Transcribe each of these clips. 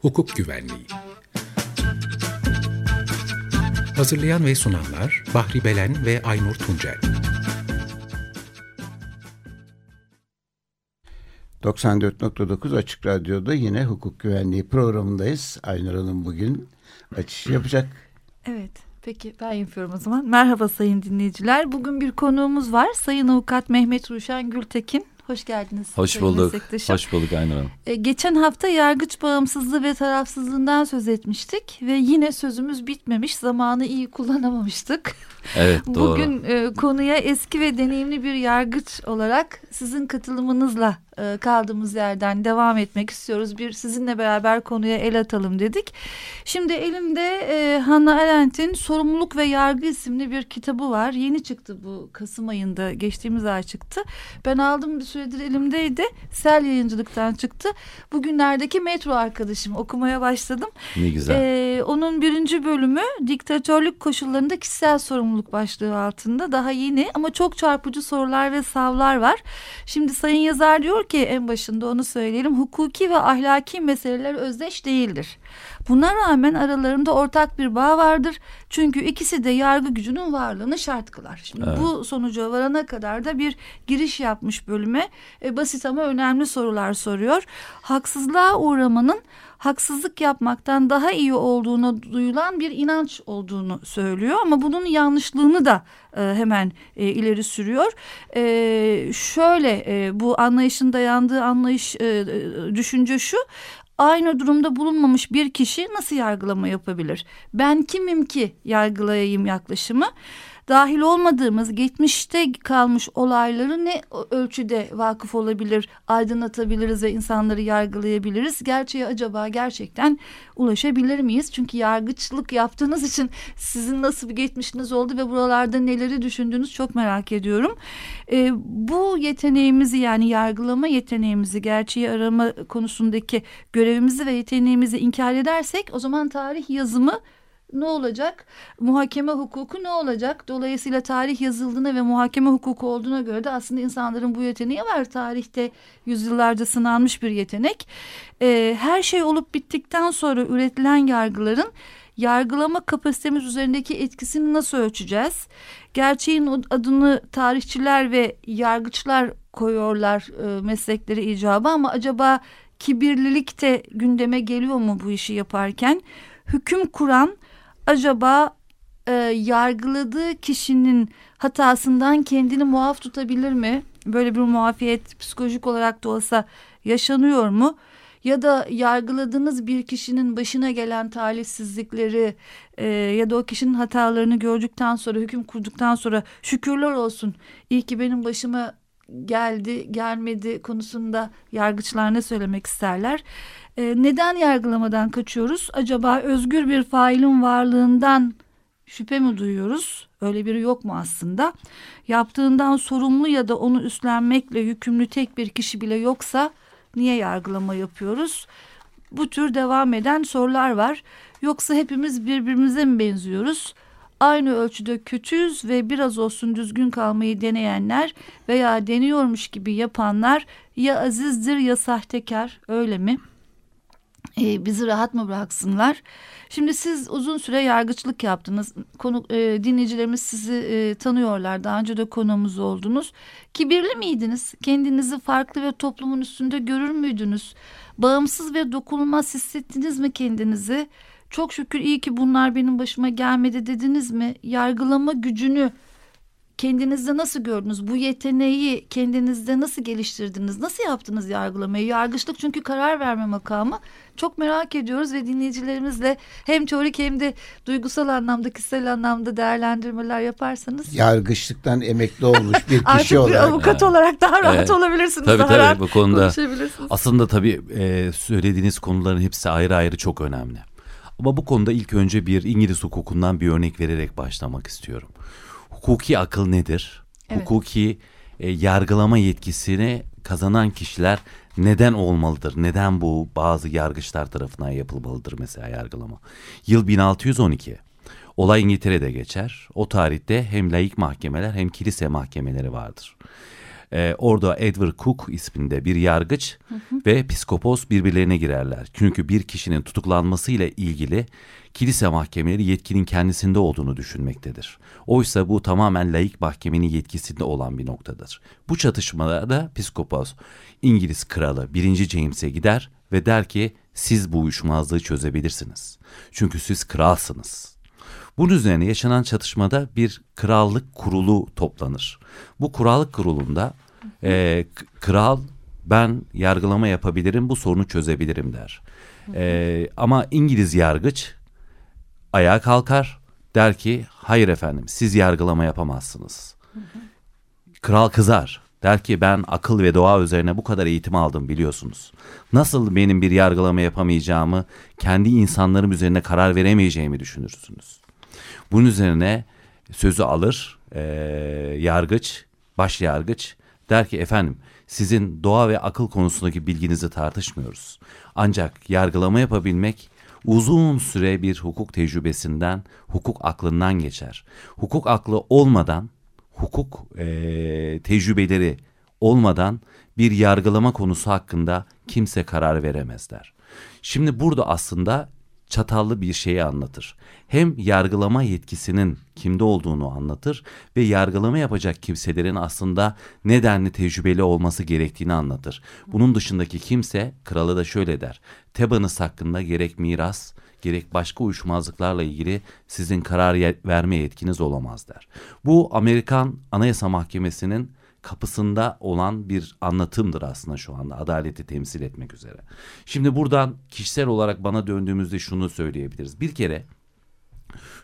hukuk güvenliği. Hazırlayan ve sunanlar Bahri Belen ve Aynur Tuncel. 94.9 Açık Radyo'da yine hukuk güvenliği programındayız. Aynur Hanım bugün açış yapacak. Evet. Peki ben yapıyorum o zaman. Merhaba sayın dinleyiciler. Bugün bir konuğumuz var. Sayın Avukat Mehmet Ruşen Gültekin. Hoş geldiniz. Hoş bulduk. Hoş bulduk Aynur Hanım. E, geçen hafta yargıç bağımsızlığı ve tarafsızlığından söz etmiştik ve yine sözümüz bitmemiş. Zamanı iyi kullanamamıştık. Evet doğru. Bugün e, konuya eski ve deneyimli bir yargıç olarak sizin katılımınızla e, kaldığımız yerden devam etmek istiyoruz. Bir sizinle beraber konuya el atalım dedik. Şimdi elimde e, Hannah Arendt'in Sorumluluk ve Yargı isimli bir kitabı var. Yeni çıktı bu Kasım ayında geçtiğimiz ay çıktı. Ben aldım bir süredir elimdeydi. Sel yayıncılıktan çıktı. Bugünlerdeki metro arkadaşım okumaya başladım. Ne güzel. E, onun birinci bölümü diktatörlük koşullarında kişisel sorumluluk başlığı altında. Daha yeni ama çok çarpıcı sorular ve savlar var. Şimdi sayın yazar diyor ki en başında onu söyleyelim. Hukuki ve ahlaki meseleler özdeş değildir. Buna rağmen aralarında ortak bir bağ vardır. Çünkü ikisi de yargı gücünün varlığını şart kılar. Şimdi evet. bu sonuca varana kadar da bir giriş yapmış bölüme e, basit ama önemli sorular soruyor. Haksızlığa uğramanın haksızlık yapmaktan daha iyi olduğuna duyulan bir inanç olduğunu söylüyor ama bunun yanlışlığını da e, hemen e, ileri sürüyor. E, şöyle e, bu anlayışın dayandığı anlayış e, e düşünce şu aynı durumda bulunmamış bir kişi nasıl yargılama yapabilir? Ben kimim ki yargılayayım yaklaşımı? Dahil olmadığımız geçmişte kalmış olayları ne ölçüde vakıf olabilir, aydınlatabiliriz ve insanları yargılayabiliriz? Gerçeğe acaba gerçekten ulaşabilir miyiz? Çünkü yargıçlık yaptığınız için sizin nasıl bir geçmişiniz oldu ve buralarda neleri düşündüğünüz çok merak ediyorum. E, bu yeteneğimizi yani yargılama yeteneğimizi, gerçeği arama konusundaki görevimizi ve yeteneğimizi inkar edersek o zaman tarih yazımı ne olacak? Muhakeme hukuku ne olacak? Dolayısıyla tarih yazıldığına ve muhakeme hukuku olduğuna göre de aslında insanların bu yeteneği var. Tarihte yüzyıllarca sınanmış bir yetenek. Ee, her şey olup bittikten sonra üretilen yargıların yargılama kapasitemiz üzerindeki etkisini nasıl ölçeceğiz? Gerçeğin adını tarihçiler ve yargıçlar koyuyorlar e, meslekleri icabı ama acaba kibirlilik de gündeme geliyor mu bu işi yaparken? Hüküm kuran acaba e, yargıladığı kişinin hatasından kendini muaf tutabilir mi? Böyle bir muafiyet psikolojik olarak da olsa yaşanıyor mu? Ya da yargıladığınız bir kişinin başına gelen talihsizlikleri e, ya da o kişinin hatalarını gördükten sonra hüküm kurduktan sonra şükürler olsun iyi ki benim başıma geldi gelmedi konusunda yargıçlar ne söylemek isterler? E, neden yargılamadan kaçıyoruz? Acaba özgür bir failin varlığından şüphe mi duyuyoruz? Öyle biri yok mu aslında? Yaptığından sorumlu ya da onu üstlenmekle yükümlü tek bir kişi bile yoksa niye yargılama yapıyoruz? Bu tür devam eden sorular var. Yoksa hepimiz birbirimize mi benziyoruz? Aynı ölçüde kötüyüz ve biraz olsun düzgün kalmayı deneyenler veya deniyormuş gibi yapanlar ya azizdir ya sahtekar öyle mi? E, bizi rahat mı bıraksınlar? Şimdi siz uzun süre yargıçlık yaptınız. Konu, e, dinleyicilerimiz sizi e, tanıyorlar. Daha önce de konuğumuz oldunuz. Kibirli miydiniz? Kendinizi farklı ve toplumun üstünde görür müydünüz? Bağımsız ve dokunulmaz hissettiniz mi kendinizi? Çok şükür iyi ki bunlar benim başıma gelmedi dediniz mi? Yargılama gücünü kendinizde nasıl gördünüz? Bu yeteneği kendinizde nasıl geliştirdiniz? Nasıl yaptınız yargılamayı? Yargıçlık çünkü karar verme makamı. Çok merak ediyoruz ve dinleyicilerimizle hem teorik hem de duygusal anlamda, kişisel anlamda değerlendirmeler yaparsanız. Yargıçlıktan emekli olmuş bir kişi Artık olarak. Artık bir avukat evet. olarak daha rahat evet. olabilirsiniz. Tabii daha tabii rahat bu konuda. Aslında tabii e, söylediğiniz konuların hepsi ayrı ayrı çok önemli. Ama bu konuda ilk önce bir İngiliz hukukundan bir örnek vererek başlamak istiyorum hukuki akıl nedir? Evet. Hukuki e, yargılama yetkisini kazanan kişiler neden olmalıdır? Neden bu bazı yargıçlar tarafından yapılmalıdır mesela yargılama? Yıl 1612. Olay İngiltere'de geçer. O tarihte hem laik mahkemeler hem kilise mahkemeleri vardır. Ee, orada Edward Cook isminde bir yargıç ve psikopos birbirlerine girerler. Çünkü bir kişinin tutuklanmasıyla ilgili kilise mahkemeleri yetkinin kendisinde olduğunu düşünmektedir. Oysa bu tamamen laik mahkemenin yetkisinde olan bir noktadır. Bu çatışmalarda psikopos İngiliz kralı 1. James'e gider ve der ki siz bu uyuşmazlığı çözebilirsiniz. Çünkü siz kralsınız. Bunun üzerine yaşanan çatışmada bir krallık kurulu toplanır. Bu krallık kurulunda e, kral ben yargılama yapabilirim bu sorunu çözebilirim der. E, ama İngiliz yargıç ayağa kalkar der ki hayır efendim siz yargılama yapamazsınız. Kral kızar. Der ki ben akıl ve doğa üzerine bu kadar eğitim aldım biliyorsunuz. Nasıl benim bir yargılama yapamayacağımı, kendi insanlarım üzerine karar veremeyeceğimi düşünürsünüz. Bunun üzerine sözü alır e, yargıç, baş yargıç der ki efendim sizin doğa ve akıl konusundaki bilginizi tartışmıyoruz. Ancak yargılama yapabilmek uzun süre bir hukuk tecrübesinden, hukuk aklından geçer. Hukuk aklı olmadan, hukuk e, tecrübeleri olmadan bir yargılama konusu hakkında kimse karar veremezler. Şimdi burada aslında çatallı bir şeyi anlatır. Hem yargılama yetkisinin kimde olduğunu anlatır ve yargılama yapacak kimselerin aslında nedenli tecrübeli olması gerektiğini anlatır. Bunun dışındaki kimse kralı da şöyle der. Tebanız hakkında gerek miras gerek başka uyuşmazlıklarla ilgili sizin karar verme yetkiniz olamaz der. Bu Amerikan Anayasa Mahkemesi'nin kapısında olan bir anlatımdır aslında şu anda adaleti temsil etmek üzere. Şimdi buradan kişisel olarak bana döndüğümüzde şunu söyleyebiliriz. Bir kere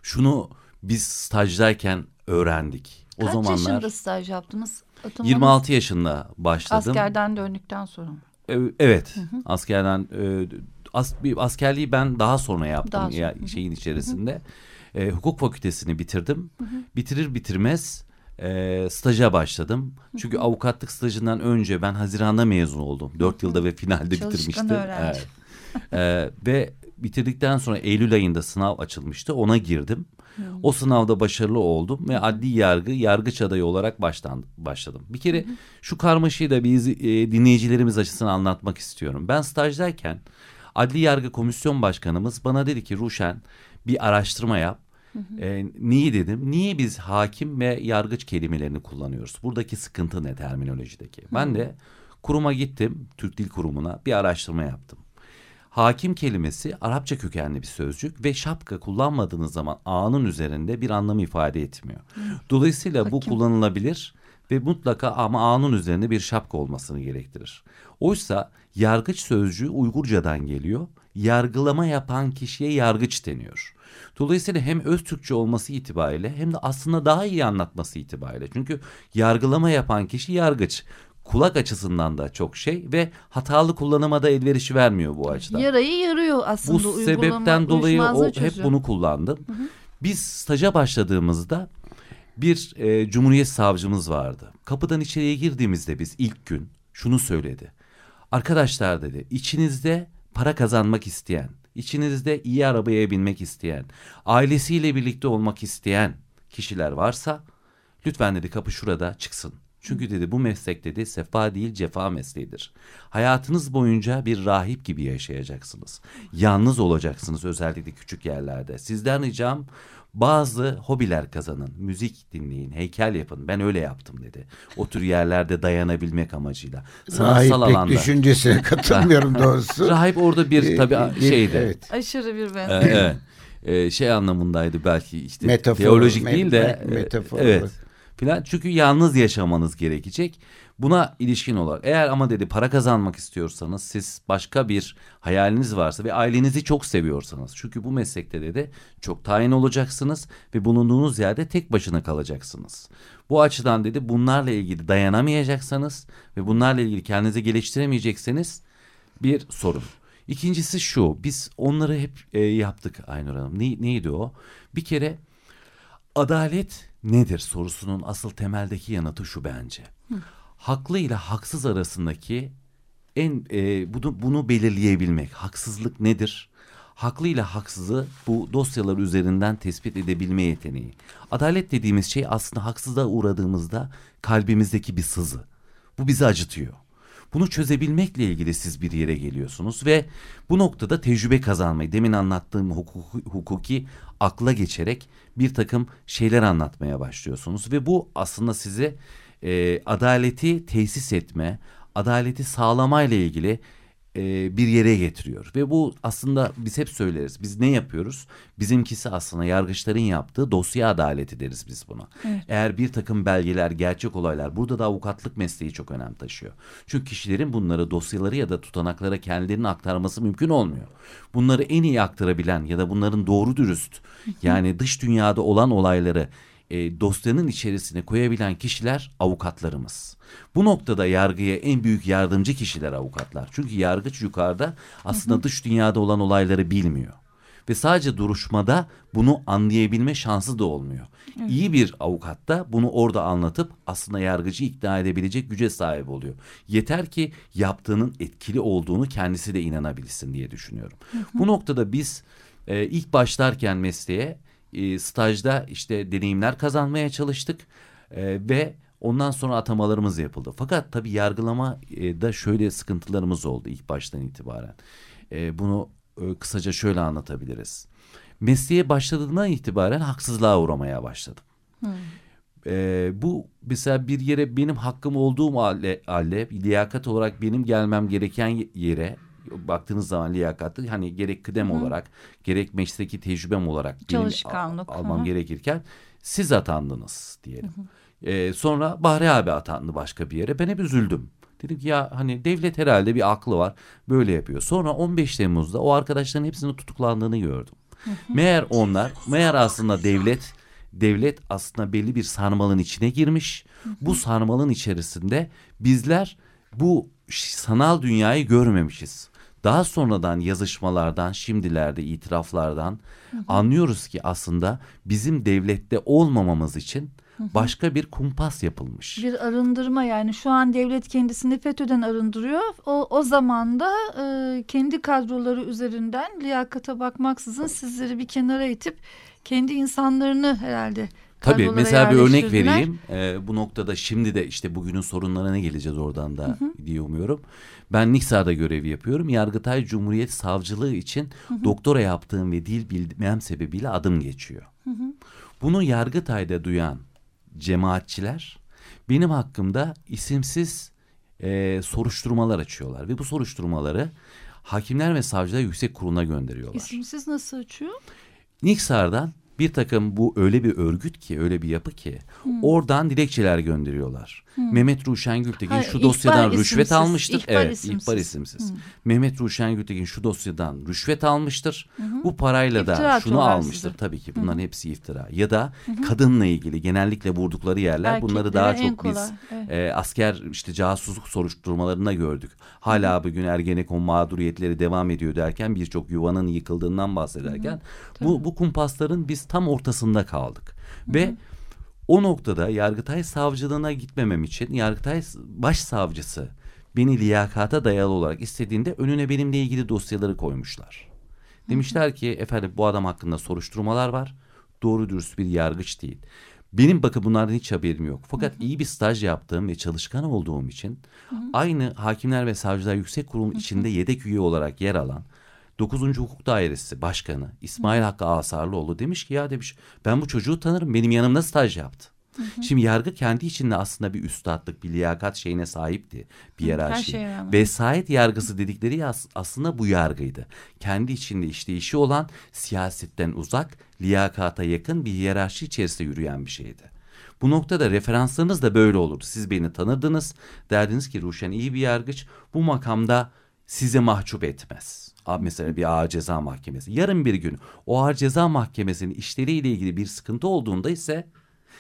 şunu biz stajdayken öğrendik. O Kaç zamanlar yaşında staj yaptınız? Atılmanız... 26 yaşında başladım. Askerden döndükten sonra mı? Evet. Hı hı. Askerden e, as, bir askerliği ben daha sonra yaptım daha sonra. Ya, şeyin içerisinde. Hı hı. E, hukuk fakültesini bitirdim. Hı hı. Bitirir bitirmez e, staja başladım. Çünkü avukatlık stajından önce ben Haziran'da mezun oldum. Dört yılda ve finalde bitirmiştim. Evet. e, ve bitirdikten sonra Eylül ayında sınav açılmıştı. Ona girdim. Hmm. O sınavda başarılı oldum ve adli yargı yargıç adayı olarak baştan başladım. Bir kere hmm. şu karmaşayı da biz e, dinleyicilerimiz açısından anlatmak istiyorum. Ben stajdayken adli yargı komisyon başkanımız bana dedi ki Ruşen bir araştırma yap e, niye dedim? Niye biz hakim ve yargıç kelimelerini kullanıyoruz? Buradaki sıkıntı ne terminolojideki? Hı. Ben de kuruma gittim, Türk Dil Kurumu'na bir araştırma yaptım. Hakim kelimesi Arapça kökenli bir sözcük ve şapka kullanmadığınız zaman A'nın üzerinde bir anlam ifade etmiyor. Dolayısıyla Hakim. bu kullanılabilir ve mutlaka ama A'nın üzerinde bir şapka olmasını gerektirir. Oysa yargıç sözcüğü Uygurcadan geliyor. Yargılama yapan kişiye yargıç deniyor. Dolayısıyla hem öz Türkçe olması itibariyle hem de aslında daha iyi anlatması itibariyle. Çünkü yargılama yapan kişi yargıç kulak açısından da çok şey ve hatalı kullanıma da elverişi vermiyor bu açıdan. Yarayı yarıyor aslında. Bu sebepten dolayı o hep bunu kullandım. Hı hı. Biz staja başladığımızda bir e, cumhuriyet savcımız vardı. Kapıdan içeriye girdiğimizde biz ilk gün şunu söyledi. Arkadaşlar dedi içinizde para kazanmak isteyen, içinizde iyi arabaya binmek isteyen, ailesiyle birlikte olmak isteyen kişiler varsa lütfen dedi kapı şurada çıksın. Çünkü dedi bu meslek dedi sefa değil cefa mesleğidir. Hayatınız boyunca bir rahip gibi yaşayacaksınız. Yalnız olacaksınız özellikle küçük yerlerde. Sizden ricam bazı hobiler kazanın. Müzik dinleyin, heykel yapın. Ben öyle yaptım dedi. O tür yerlerde dayanabilmek amacıyla. Sanatsal Rahiplik alanda. düşüncesine katılmıyorum doğrusu. Rahip orada bir ee, tabii şeydi. Evet. Aşırı bir ben. Ee, evet. Ee, şey anlamındaydı belki işte metafor, teolojik me değil de metafor. Evet. Falan. Çünkü yalnız yaşamanız gerekecek. Buna ilişkin olarak eğer ama dedi para kazanmak istiyorsanız siz başka bir hayaliniz varsa ve ailenizi çok seviyorsanız çünkü bu meslekte dedi çok tayin olacaksınız ve bulunduğunuz yerde tek başına kalacaksınız. Bu açıdan dedi bunlarla ilgili dayanamayacaksanız ve bunlarla ilgili kendinizi geliştiremeyecekseniz bir sorun. İkincisi şu biz onları hep e, yaptık Aynur Hanım. Ne, neydi o? Bir kere adalet nedir sorusunun asıl temeldeki yanıtı şu bence. Hı haklı ile haksız arasındaki en e, bunu, bunu belirleyebilmek. Haksızlık nedir? Haklı ile haksızı bu dosyalar üzerinden tespit edebilme yeteneği. Adalet dediğimiz şey aslında haksızlığa uğradığımızda kalbimizdeki bir sızı. Bu bizi acıtıyor. Bunu çözebilmekle ilgili siz bir yere geliyorsunuz ve bu noktada tecrübe kazanmayı demin anlattığım hukuki, hukuki akla geçerek bir takım şeyler anlatmaya başlıyorsunuz ve bu aslında sizi e, adaleti tesis etme, adaleti sağlamayla ilgili e, bir yere getiriyor. Ve bu aslında biz hep söyleriz. Biz ne yapıyoruz? Bizimkisi aslında yargıçların yaptığı dosya adaleti deriz biz buna. Evet. Eğer bir takım belgeler, gerçek olaylar burada da avukatlık mesleği çok önem taşıyor. Çünkü kişilerin bunları dosyaları ya da tutanaklara kendilerinin aktarması mümkün olmuyor. Bunları en iyi aktarabilen ya da bunların doğru dürüst yani dış dünyada olan olayları e, dosyanın içerisine koyabilen kişiler avukatlarımız. Bu noktada yargıya en büyük yardımcı kişiler avukatlar. Çünkü yargıç yukarıda aslında dış dünyada olan olayları bilmiyor. Ve sadece duruşmada bunu anlayabilme şansı da olmuyor. İyi bir avukat da bunu orada anlatıp aslında yargıcı ikna edebilecek güce sahip oluyor. Yeter ki yaptığının etkili olduğunu kendisi de inanabilsin diye düşünüyorum. Bu noktada biz e, ilk başlarken mesleğe e, stajda işte deneyimler kazanmaya çalıştık e, ve ondan sonra atamalarımız yapıldı. Fakat tabii yargılama e, da şöyle sıkıntılarımız oldu ilk baştan itibaren. E, bunu e, kısaca şöyle anlatabiliriz. Mesleğe başladığından itibaren haksızlığa uğramaya başladım. E, bu mesela bir yere benim hakkım olduğum halde, halde liyakat olarak benim gelmem gereken yere baktığınız zaman liyakatı hani gerek kıdem olarak gerek mesleki tecrübem olarak Çalışkanlık, al- almam hı hı. gerekirken siz atandınız diyelim. Ee, sonra Bahri abi atandı başka bir yere. Ben hep üzüldüm. Dedim ki ya hani devlet herhalde bir aklı var. Böyle yapıyor. Sonra 15 Temmuz'da o arkadaşların hepsinin tutuklandığını gördüm. Meğer onlar, meğer aslında devlet devlet aslında belli bir sarmalın içine girmiş. Bu sarmalın içerisinde bizler bu sanal dünyayı görmemişiz. Daha sonradan yazışmalardan, şimdilerde itiraflardan anlıyoruz ki aslında bizim devlette olmamamız için başka bir kumpas yapılmış. Bir arındırma yani şu an devlet kendisini FETÖ'den arındırıyor. O, o zaman da e, kendi kadroları üzerinden liyakata bakmaksızın sizleri bir kenara itip kendi insanlarını herhalde Tabii mesela bir örnek vereyim. Ee, bu noktada şimdi de işte bugünün sorunlarına geleceğiz oradan da diye umuyorum. Ben Niksar'da görev yapıyorum. Yargıtay Cumhuriyet Savcılığı için doktora yaptığım ve dil bilmem sebebiyle adım geçiyor. Bunu Yargıtay'da duyan cemaatçiler benim hakkımda isimsiz e, soruşturmalar açıyorlar. Ve bu soruşturmaları Hakimler ve Savcılar Yüksek Kurulu'na gönderiyorlar. İsimsiz nasıl açıyor? Niksar'dan bir takım bu öyle bir örgüt ki öyle bir yapı ki Hmm. oradan dilekçeler gönderiyorlar. Mehmet Ruşen Gültekin Ha, şu dosyadan rüşvet isimsiz, almıştır. ihbar evet isimsiz. ihbar isimsiz. Mehmet Ruşen Gültekin şu dosyadan rüşvet almıştır. Bu parayla da İftira şunu atıyorlar almıştır. size. Tabii ki bunların hepsi iftira. Ya da kadınla ilgili genellikle vurdukları yerler bunları daha Erkeklere çok biz kolay, evet. e, asker işte casusluk soruşturmalarında gördük. Hala bugün Ergenekon mağduriyetleri devam ediyor derken birçok yuvanın yıkıldığından bahsederken bu, bu kumpasların biz tam ortasında kaldık. Ve o noktada Yargıtay savcılığına gitmemem için Yargıtay başsavcısı beni liyakata dayalı olarak istediğinde önüne benimle ilgili dosyaları koymuşlar. Demişler ki efendim bu adam hakkında soruşturmalar var. Doğru dürüst bir yargıç değil. Benim bakın bunlardan hiç haberim yok. Fakat iyi bir staj yaptığım ve çalışkan olduğum için aynı Hakimler ve Savcılar Yüksek Kurulu içinde yedek üye olarak yer alan 9. Hukuk Dairesi Başkanı İsmail Hakkı Asarlıoğlu demiş ki ya demiş ben bu çocuğu tanırım benim yanımda staj yaptı. Şimdi yargı kendi içinde aslında bir üstadlık, bir liyakat şeyine sahipti. Bir her hiyerarşi. rağmen. Vesayet yargısı dedikleri as- aslında bu yargıydı. Kendi içinde işleyişi olan siyasetten uzak, liyakata yakın bir hiyerarşi içerisinde yürüyen bir şeydi. Bu noktada referanslarınız da böyle olur. Siz beni tanırdınız. Derdiniz ki Ruşen iyi bir yargıç. Bu makamda size mahcup etmez. Mesela bir ağır ceza mahkemesi. Yarın bir gün o ağır ceza mahkemesinin işleriyle ilgili bir sıkıntı olduğunda ise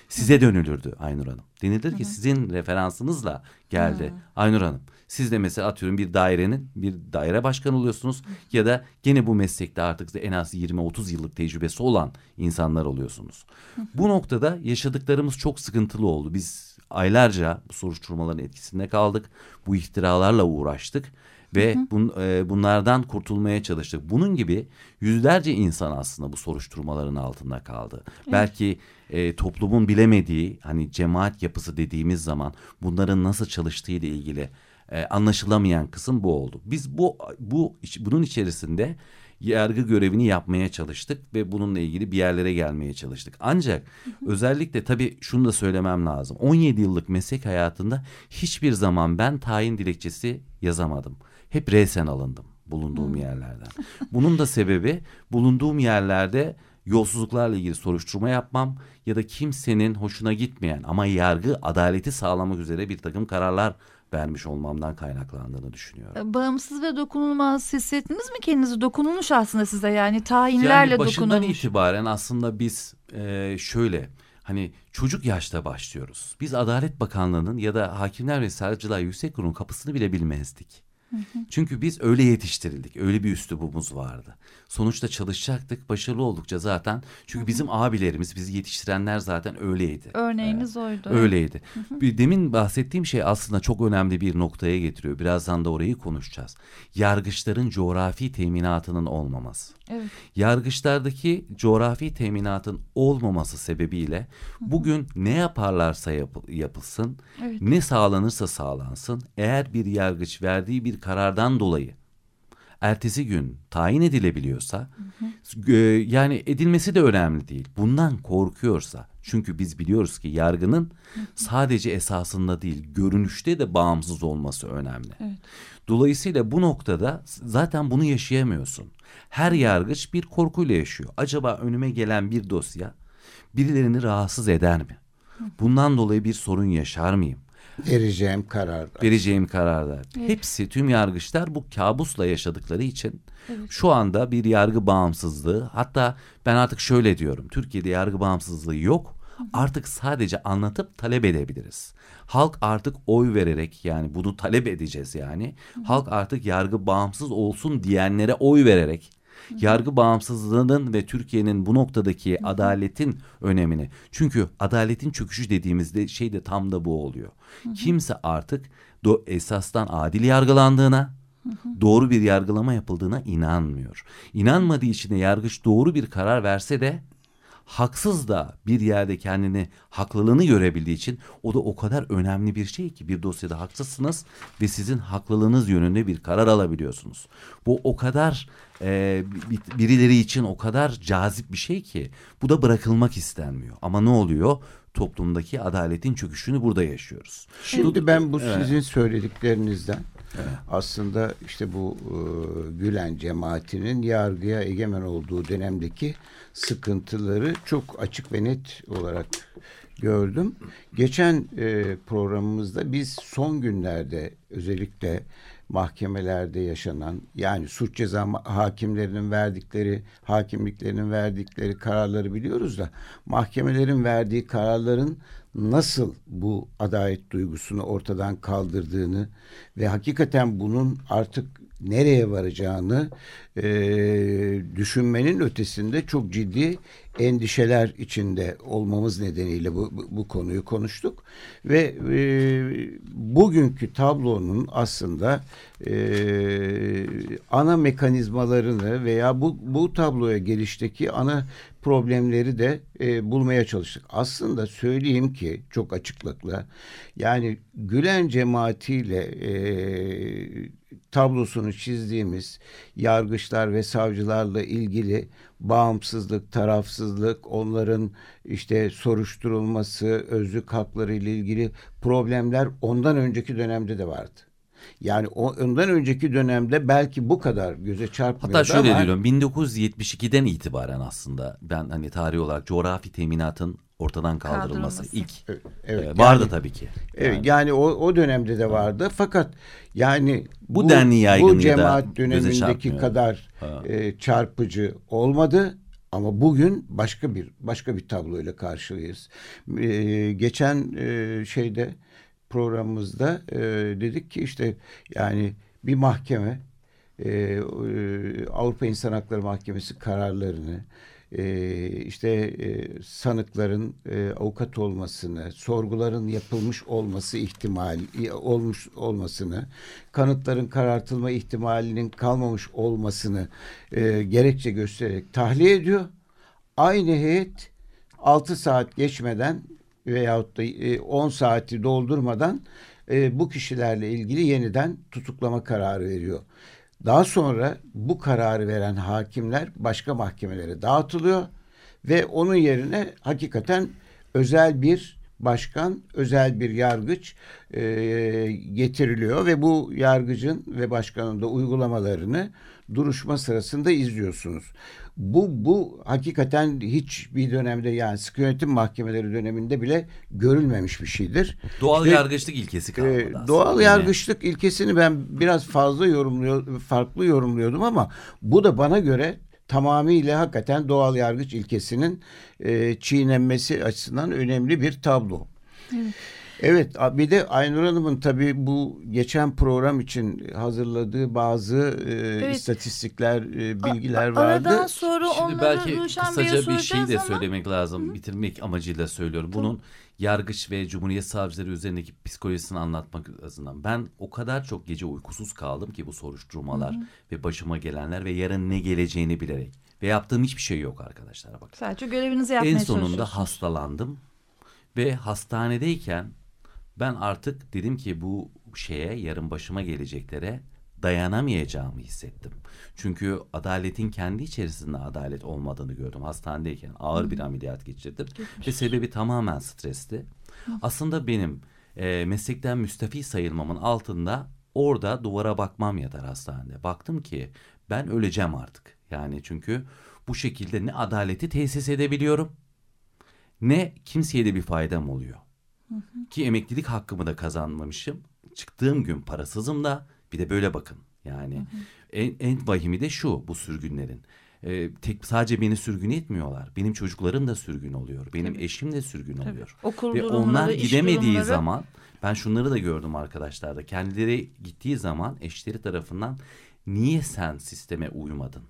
size dönülürdü Aynur Hanım. Denilir ki sizin referansınızla geldi Aynur Hanım. Siz de mesela atıyorum bir dairenin bir daire başkanı oluyorsunuz ya da gene bu meslekte artık en az 20-30 yıllık tecrübesi olan insanlar oluyorsunuz. Bu noktada yaşadıklarımız çok sıkıntılı oldu. Biz aylarca bu soruşturmaların etkisinde kaldık. Bu iftiralarla uğraştık ve bun, e, bunlardan kurtulmaya çalıştık. Bunun gibi yüzlerce insan aslında bu soruşturmaların altında kaldı. Belki e, toplumun bilemediği hani cemaat yapısı dediğimiz zaman bunların nasıl çalıştığı ile ilgili e, anlaşılamayan kısım bu oldu. Biz bu bu bunun içerisinde yargı görevini yapmaya çalıştık ve bununla ilgili bir yerlere gelmeye çalıştık. Ancak özellikle tabii şunu da söylemem lazım. 17 yıllık meslek hayatında hiçbir zaman ben tayin dilekçesi yazamadım. Hep resen alındım bulunduğum yerlerden. Bunun da sebebi bulunduğum yerlerde yolsuzluklarla ilgili soruşturma yapmam ya da kimsenin hoşuna gitmeyen ama yargı adaleti sağlamak üzere bir takım kararlar vermiş olmamdan kaynaklandığını düşünüyorum. Bağımsız ve dokunulmaz hissettiniz mi kendinizi? Dokunulmuş aslında size yani tayinlerle yani başından dokunulmuş. itibaren aslında biz e, şöyle hani çocuk yaşta başlıyoruz. Biz Adalet Bakanlığı'nın ya da Hakimler ve Savcılar Yüksek Kurulu'nun kapısını bile bilmezdik. Çünkü biz öyle yetiştirildik. Öyle bir üslubumuz vardı. Sonuçta çalışacaktık. Başarılı oldukça zaten. Çünkü bizim abilerimiz, bizi yetiştirenler zaten öyleydi. Örneğiniz oydu. Öyleydi. Bir Demin bahsettiğim şey aslında çok önemli bir noktaya getiriyor. Birazdan da orayı konuşacağız. Yargıçların coğrafi teminatının olmaması. Evet. Yargıçlardaki coğrafi teminatın olmaması sebebiyle bugün ne yaparlarsa yap- yapılsın, Evet. ne sağlanırsa sağlansın, eğer bir yargıç verdiği bir karardan dolayı ertesi gün tayin edilebiliyorsa, e, yani edilmesi de önemli değil. Bundan korkuyorsa, çünkü biz biliyoruz ki yargının sadece esasında değil, görünüşte de bağımsız olması önemli. Evet. Dolayısıyla bu noktada zaten bunu yaşayamıyorsun. Her yargıç bir korkuyla yaşıyor. Acaba önüme gelen bir dosya birilerini rahatsız eder mi? Bundan dolayı bir sorun yaşar mıyım? Vereceğim karar. Vereceğim kararlar. Hepsi tüm yargıçlar bu kabusla yaşadıkları için şu anda bir yargı bağımsızlığı hatta ben artık şöyle diyorum. Türkiye'de yargı bağımsızlığı yok. Artık sadece anlatıp talep edebiliriz. Halk artık oy vererek yani bunu talep edeceğiz yani. Halk artık yargı bağımsız olsun diyenlere oy vererek yargı bağımsızlığının ve Türkiye'nin bu noktadaki adaletin önemini. Çünkü adaletin çöküşü dediğimizde şey de tam da bu oluyor. Kimse artık do esastan adil yargılandığına, doğru bir yargılama yapıldığına inanmıyor. İnanmadığı için de yargıç doğru bir karar verse de haksız da bir yerde kendini haklılığını görebildiği için o da o kadar önemli bir şey ki bir dosyada haksızsınız ve sizin haklılığınız yönünde bir karar alabiliyorsunuz. Bu o kadar e, bi- birileri için o kadar cazip bir şey ki bu da bırakılmak istenmiyor. Ama ne oluyor? Toplumdaki adaletin çöküşünü burada yaşıyoruz. Şimdi ben bu sizin söylediklerinizden aslında işte bu e, Gülen cemaatinin yargıya egemen olduğu dönemdeki sıkıntıları çok açık ve net olarak gördüm. Geçen e, programımızda biz son günlerde özellikle mahkemelerde yaşanan yani suç ceza hakimlerinin verdikleri hakimliklerinin verdikleri kararları biliyoruz da mahkemelerin verdiği kararların nasıl bu adalet duygusunu ortadan kaldırdığını ve hakikaten bunun artık nereye varacağını e, düşünmenin ötesinde çok ciddi endişeler içinde olmamız nedeniyle bu, bu, bu konuyu konuştuk. Ve e, bugünkü tablonun aslında e, ana mekanizmalarını veya bu, bu tabloya gelişteki ana problemleri de e, bulmaya çalıştık. Aslında söyleyeyim ki çok açıklıkla yani Gülen cemaatiyle e, tablosunu çizdiğimiz yargıçlar ve savcılarla ilgili bağımsızlık, tarafsızlık, onların işte soruşturulması, özlük hakları ile ilgili problemler ondan önceki dönemde de vardı. Yani o, ondan önceki dönemde belki bu kadar göze çarpmıyordu Hatta şöyle ama diyorum 1972'den itibaren aslında ben hani tarih olarak coğrafi teminatın ortadan kaldırılması, Kaldırılması. ilk evet, e, yani- vardı tabii ki. Evet yani o, o dönemde de vardı fakat yani Bu denli yaygın ya bu da cemaat göze dönemindeki kadar Ha. e, çarpıcı olmadı ama bugün başka bir başka bir tabloyla karşıyız. E, geçen e, şeyde programımızda e, dedik ki işte yani bir mahkeme e, e, Avrupa İnsan Hakları Mahkemesi kararlarını e, işte e, sanıkların e, avukat olmasını, sorguların yapılmış olması ihtimal olmuş olmasını, kanıtların karartılma ihtimalinin kalmamış olmasını e, gerekçe göstererek tahliye ediyor. Aynı heyet 6 saat geçmeden veyahut da e, 10 saati doldurmadan e, bu kişilerle ilgili yeniden tutuklama kararı veriyor. Daha sonra bu kararı veren hakimler başka mahkemelere dağıtılıyor ve onun yerine hakikaten özel bir başkan, özel bir yargıç e, getiriliyor ve bu yargıcın ve başkanın da uygulamalarını duruşma sırasında izliyorsunuz. Bu bu hakikaten hiç bir dönemde yani sıkı yönetim mahkemeleri döneminde bile görülmemiş bir şeydir. Doğal işte, yargıçlık ilkesi kalmadı e, aslında. Doğal yargıçlık ilkesini ben biraz fazla yorumluyor, farklı yorumluyordum ama bu da bana göre tamamıyla hakikaten doğal yargıç ilkesinin e, çiğnenmesi açısından önemli bir tablo. Evet. Evet bir de Aynur Hanım'ın tabii bu geçen program için hazırladığı bazı e, evet. istatistikler, e, bilgiler vardı. Aradan sonra Şimdi belki kısaca bir şey de ama... söylemek lazım. Hı? Bitirmek amacıyla söylüyorum. Bunun yargıç ve cumhuriyet savcıları üzerindeki psikolojisini anlatmak azından. Ben o kadar çok gece uykusuz kaldım ki bu soruşturmalar hı hı. ve başıma gelenler ve yarın ne geleceğini bilerek. Ve yaptığım hiçbir şey yok arkadaşlar. Bak. Sadece görevinizi yapmaya En sonunda hastalandım ve hastanedeyken ben artık dedim ki bu şeye yarın başıma geleceklere dayanamayacağımı hissettim. Çünkü adaletin kendi içerisinde adalet olmadığını gördüm. Hastanedeyken ağır bir ameliyat geçirdim. Geçmiş. Ve sebebi tamamen stresti. Aslında benim e, meslekten müstafi sayılmamın altında orada duvara bakmam yatar hastanede. Baktım ki ben öleceğim artık. Yani çünkü bu şekilde ne adaleti tesis edebiliyorum ne kimseye de bir faydam oluyor. Hı hı. Ki emeklilik hakkımı da kazanmamışım. Çıktığım gün parasızım da bir de böyle bakın. Yani hı hı. En, en vahimi de şu bu sürgünlerin. Ee, tek sadece beni sürgün etmiyorlar. Benim çocuklarım da sürgün oluyor. Benim Tabii. eşim de sürgün Tabii. oluyor. Okul Ve onlar gidemediği durumları... zaman ben şunları da gördüm arkadaşlarda. Kendileri gittiği zaman eşleri tarafından niye sen sisteme uymadın?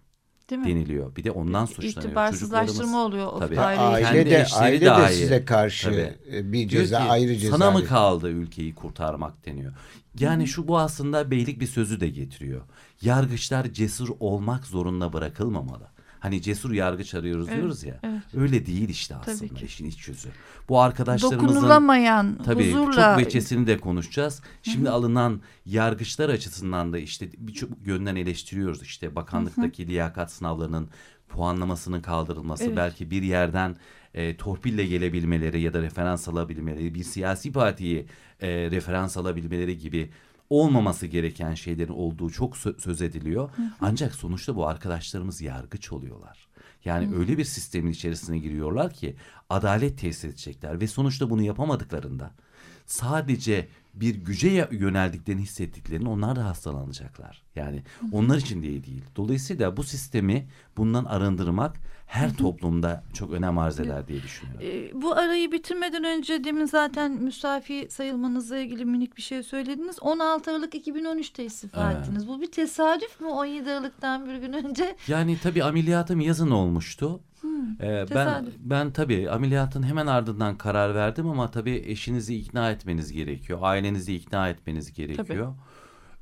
Değil mi? deniliyor. Bir de ondan suçlanıyor. İtibarsızlaştırma oluyor. Tabii. Aile de, aile de dahi, size karşı tabii. bir ceza ki, ayrı ceza. Sana mı kaldı ülkeyi kurtarmak deniyor. Yani Hı. şu bu aslında beylik bir sözü de getiriyor. Yargıçlar cesur olmak zorunda bırakılmamalı. Hani cesur yargıç arıyoruz evet, diyoruz ya. Evet. Öyle değil işte aslında tabii işin iç yüzü. Bu arkadaşlarımızın dokunulamayan tabii huzurla çok veçesini de konuşacağız. Şimdi Hı-hı. alınan yargıçlar açısından da işte birçok yönden eleştiriyoruz. İşte bakanlıktaki Hı-hı. liyakat sınavlarının puanlamasının kaldırılması evet. belki bir yerden e, torpille gelebilmeleri ya da referans alabilmeleri bir siyasi partiyi e, referans alabilmeleri gibi olmaması gereken şeylerin olduğu çok söz ediliyor. Hı hı. Ancak sonuçta bu arkadaşlarımız yargıç oluyorlar. Yani öyle bir sistemin içerisine giriyorlar ki adalet tesis edecekler ve sonuçta bunu yapamadıklarında sadece bir güce yöneldiklerini hissettiklerini onlar da hastalanacaklar. Yani onlar için diye değil. Dolayısıyla bu sistemi bundan arındırmak her toplumda çok önem arz eder diye düşünüyorum. E, bu arayı bitirmeden önce demin zaten müsafi sayılmanızla ilgili minik bir şey söylediniz. 16 Aralık 2013'te istifa evet. ettiniz. Bu bir tesadüf mü 17 Aralık'tan bir gün önce? Yani tabii ameliyatım yazın olmuştu. Hmm, ee, ben ben tabii ameliyatın hemen ardından karar verdim ama tabii eşinizi ikna etmeniz gerekiyor. Ailenizi ikna etmeniz gerekiyor. Tabii.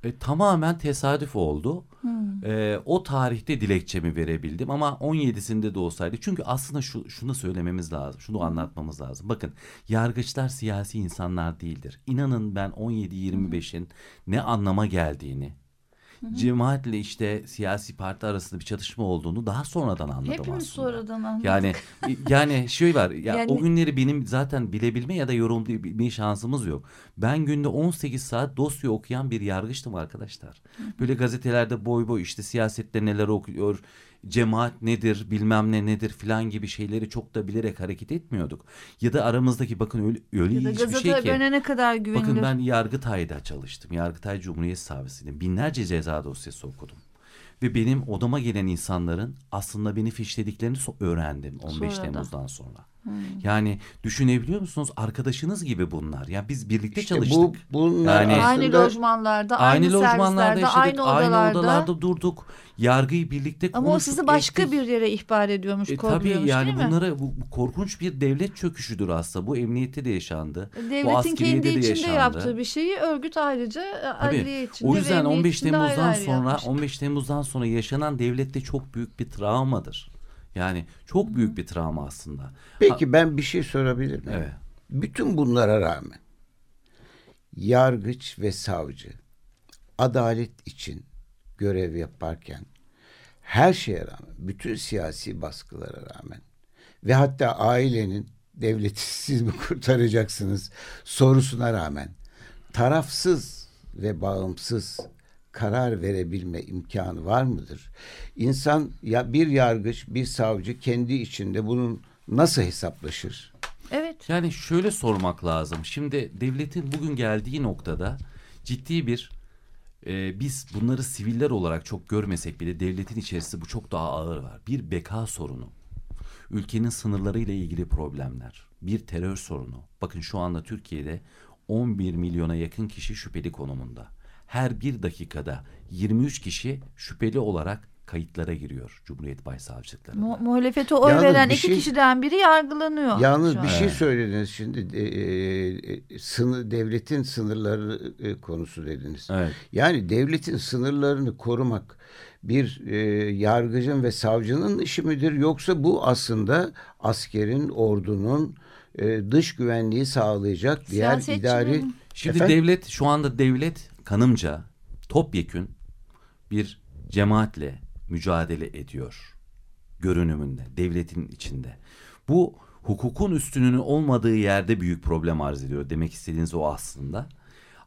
E, tamamen tesadüf oldu. Hmm. E, o tarihte dilekçemi verebildim ama 17'sinde de olsaydı. Çünkü aslında şu, şunu söylememiz lazım. Şunu anlatmamız lazım. Bakın yargıçlar siyasi insanlar değildir. İnanın ben 17-25'in ne anlama geldiğini Hı Cemaatle işte siyasi parti arasında bir çatışma olduğunu daha sonradan anladım Hepimiz aslında. sonradan anladık. Yani yani şey var ya yani... o günleri benim zaten bilebilme ya da yorumlayabilme şansımız yok. Ben günde 18 saat dosya okuyan bir yargıçtım arkadaşlar. Böyle gazetelerde boy boy işte siyasette neler okuyor, cemaat nedir bilmem ne nedir filan gibi şeyleri çok da bilerek hareket etmiyorduk. Ya da aramızdaki bakın öyle, öyle ya hiçbir şey ki. ne kadar güvenilir. Bakın ben Yargıtay'da çalıştım. Yargıtay Cumhuriyet Savcısıydım. Binlerce ceza dosyası okudum. Ve benim odama gelen insanların aslında beni fişlediklerini öğrendim 15 Sonradan. Temmuz'dan sonra. Yani düşünebiliyor musunuz? Arkadaşınız gibi bunlar. Ya biz birlikte İşte çalıştık. bu bunlar Yani- Aynı lojmanlarda, aynı, aynı, lojmanlarda servislerde, yaşadık, aynı odalarda. aynı odalarda durduk. Yargıyı birlikte Ama konuştuk. o sizi başka ettik. bir yere ihbar ediyormuş, E, tabii yani değil mi? bunlara bu, bu korkunç bir devlet çöküşüdür aslında. Bu emniyette de yaşandı. bu Devletin kendi de içinde yaşandı. yaptığı bir şeyi örgüt ayrıca e, Tabii. adliye içinde O yüzden emniyet 15 içinde ayrı Temmuz'dan sonra yapmış. 15 Temmuz'dan sonra yaşanan devlette çok büyük bir travmadır. Yani çok büyük bir travma aslında. Peki ben bir şey sorabilir miyim? Evet. Bütün bunlara rağmen yargıç ve savcı adalet için görev yaparken her şeye rağmen, bütün siyasi baskılara rağmen ve hatta ailenin devleti siz mi kurtaracaksınız sorusuna rağmen tarafsız ve bağımsız karar verebilme imkanı var mıdır? İnsan ya bir yargıç, bir savcı kendi içinde bunun nasıl hesaplaşır? Evet. Yani şöyle sormak lazım. Şimdi devletin bugün geldiği noktada ciddi bir e, biz bunları siviller olarak çok görmesek bile devletin içerisinde bu çok daha ağır var. Bir beka sorunu. Ülkenin sınırlarıyla ilgili problemler. Bir terör sorunu. Bakın şu anda Türkiye'de 11 milyona yakın kişi şüpheli konumunda. Her bir dakikada 23 kişi şüpheli olarak kayıtlara giriyor Cumhuriyet Başsavcılıklarında. Mu- muhalefete oy Yalnız veren bir iki şey- kişiden biri yargılanıyor. Yalnız bir şey söylediniz şimdi e, e, sınır devletin sınırları e, konusu dediniz. Evet. Yani devletin sınırlarını korumak bir e, yargıcın ve savcının işi midir yoksa bu aslında askerin, ordunun e, dış güvenliği sağlayacak diğer idari Şimdi Efendim? devlet şu anda devlet kanımca topyekün bir cemaatle mücadele ediyor görünümünde devletin içinde. Bu hukukun üstünlüğü olmadığı yerde büyük problem arz ediyor demek istediğiniz o aslında.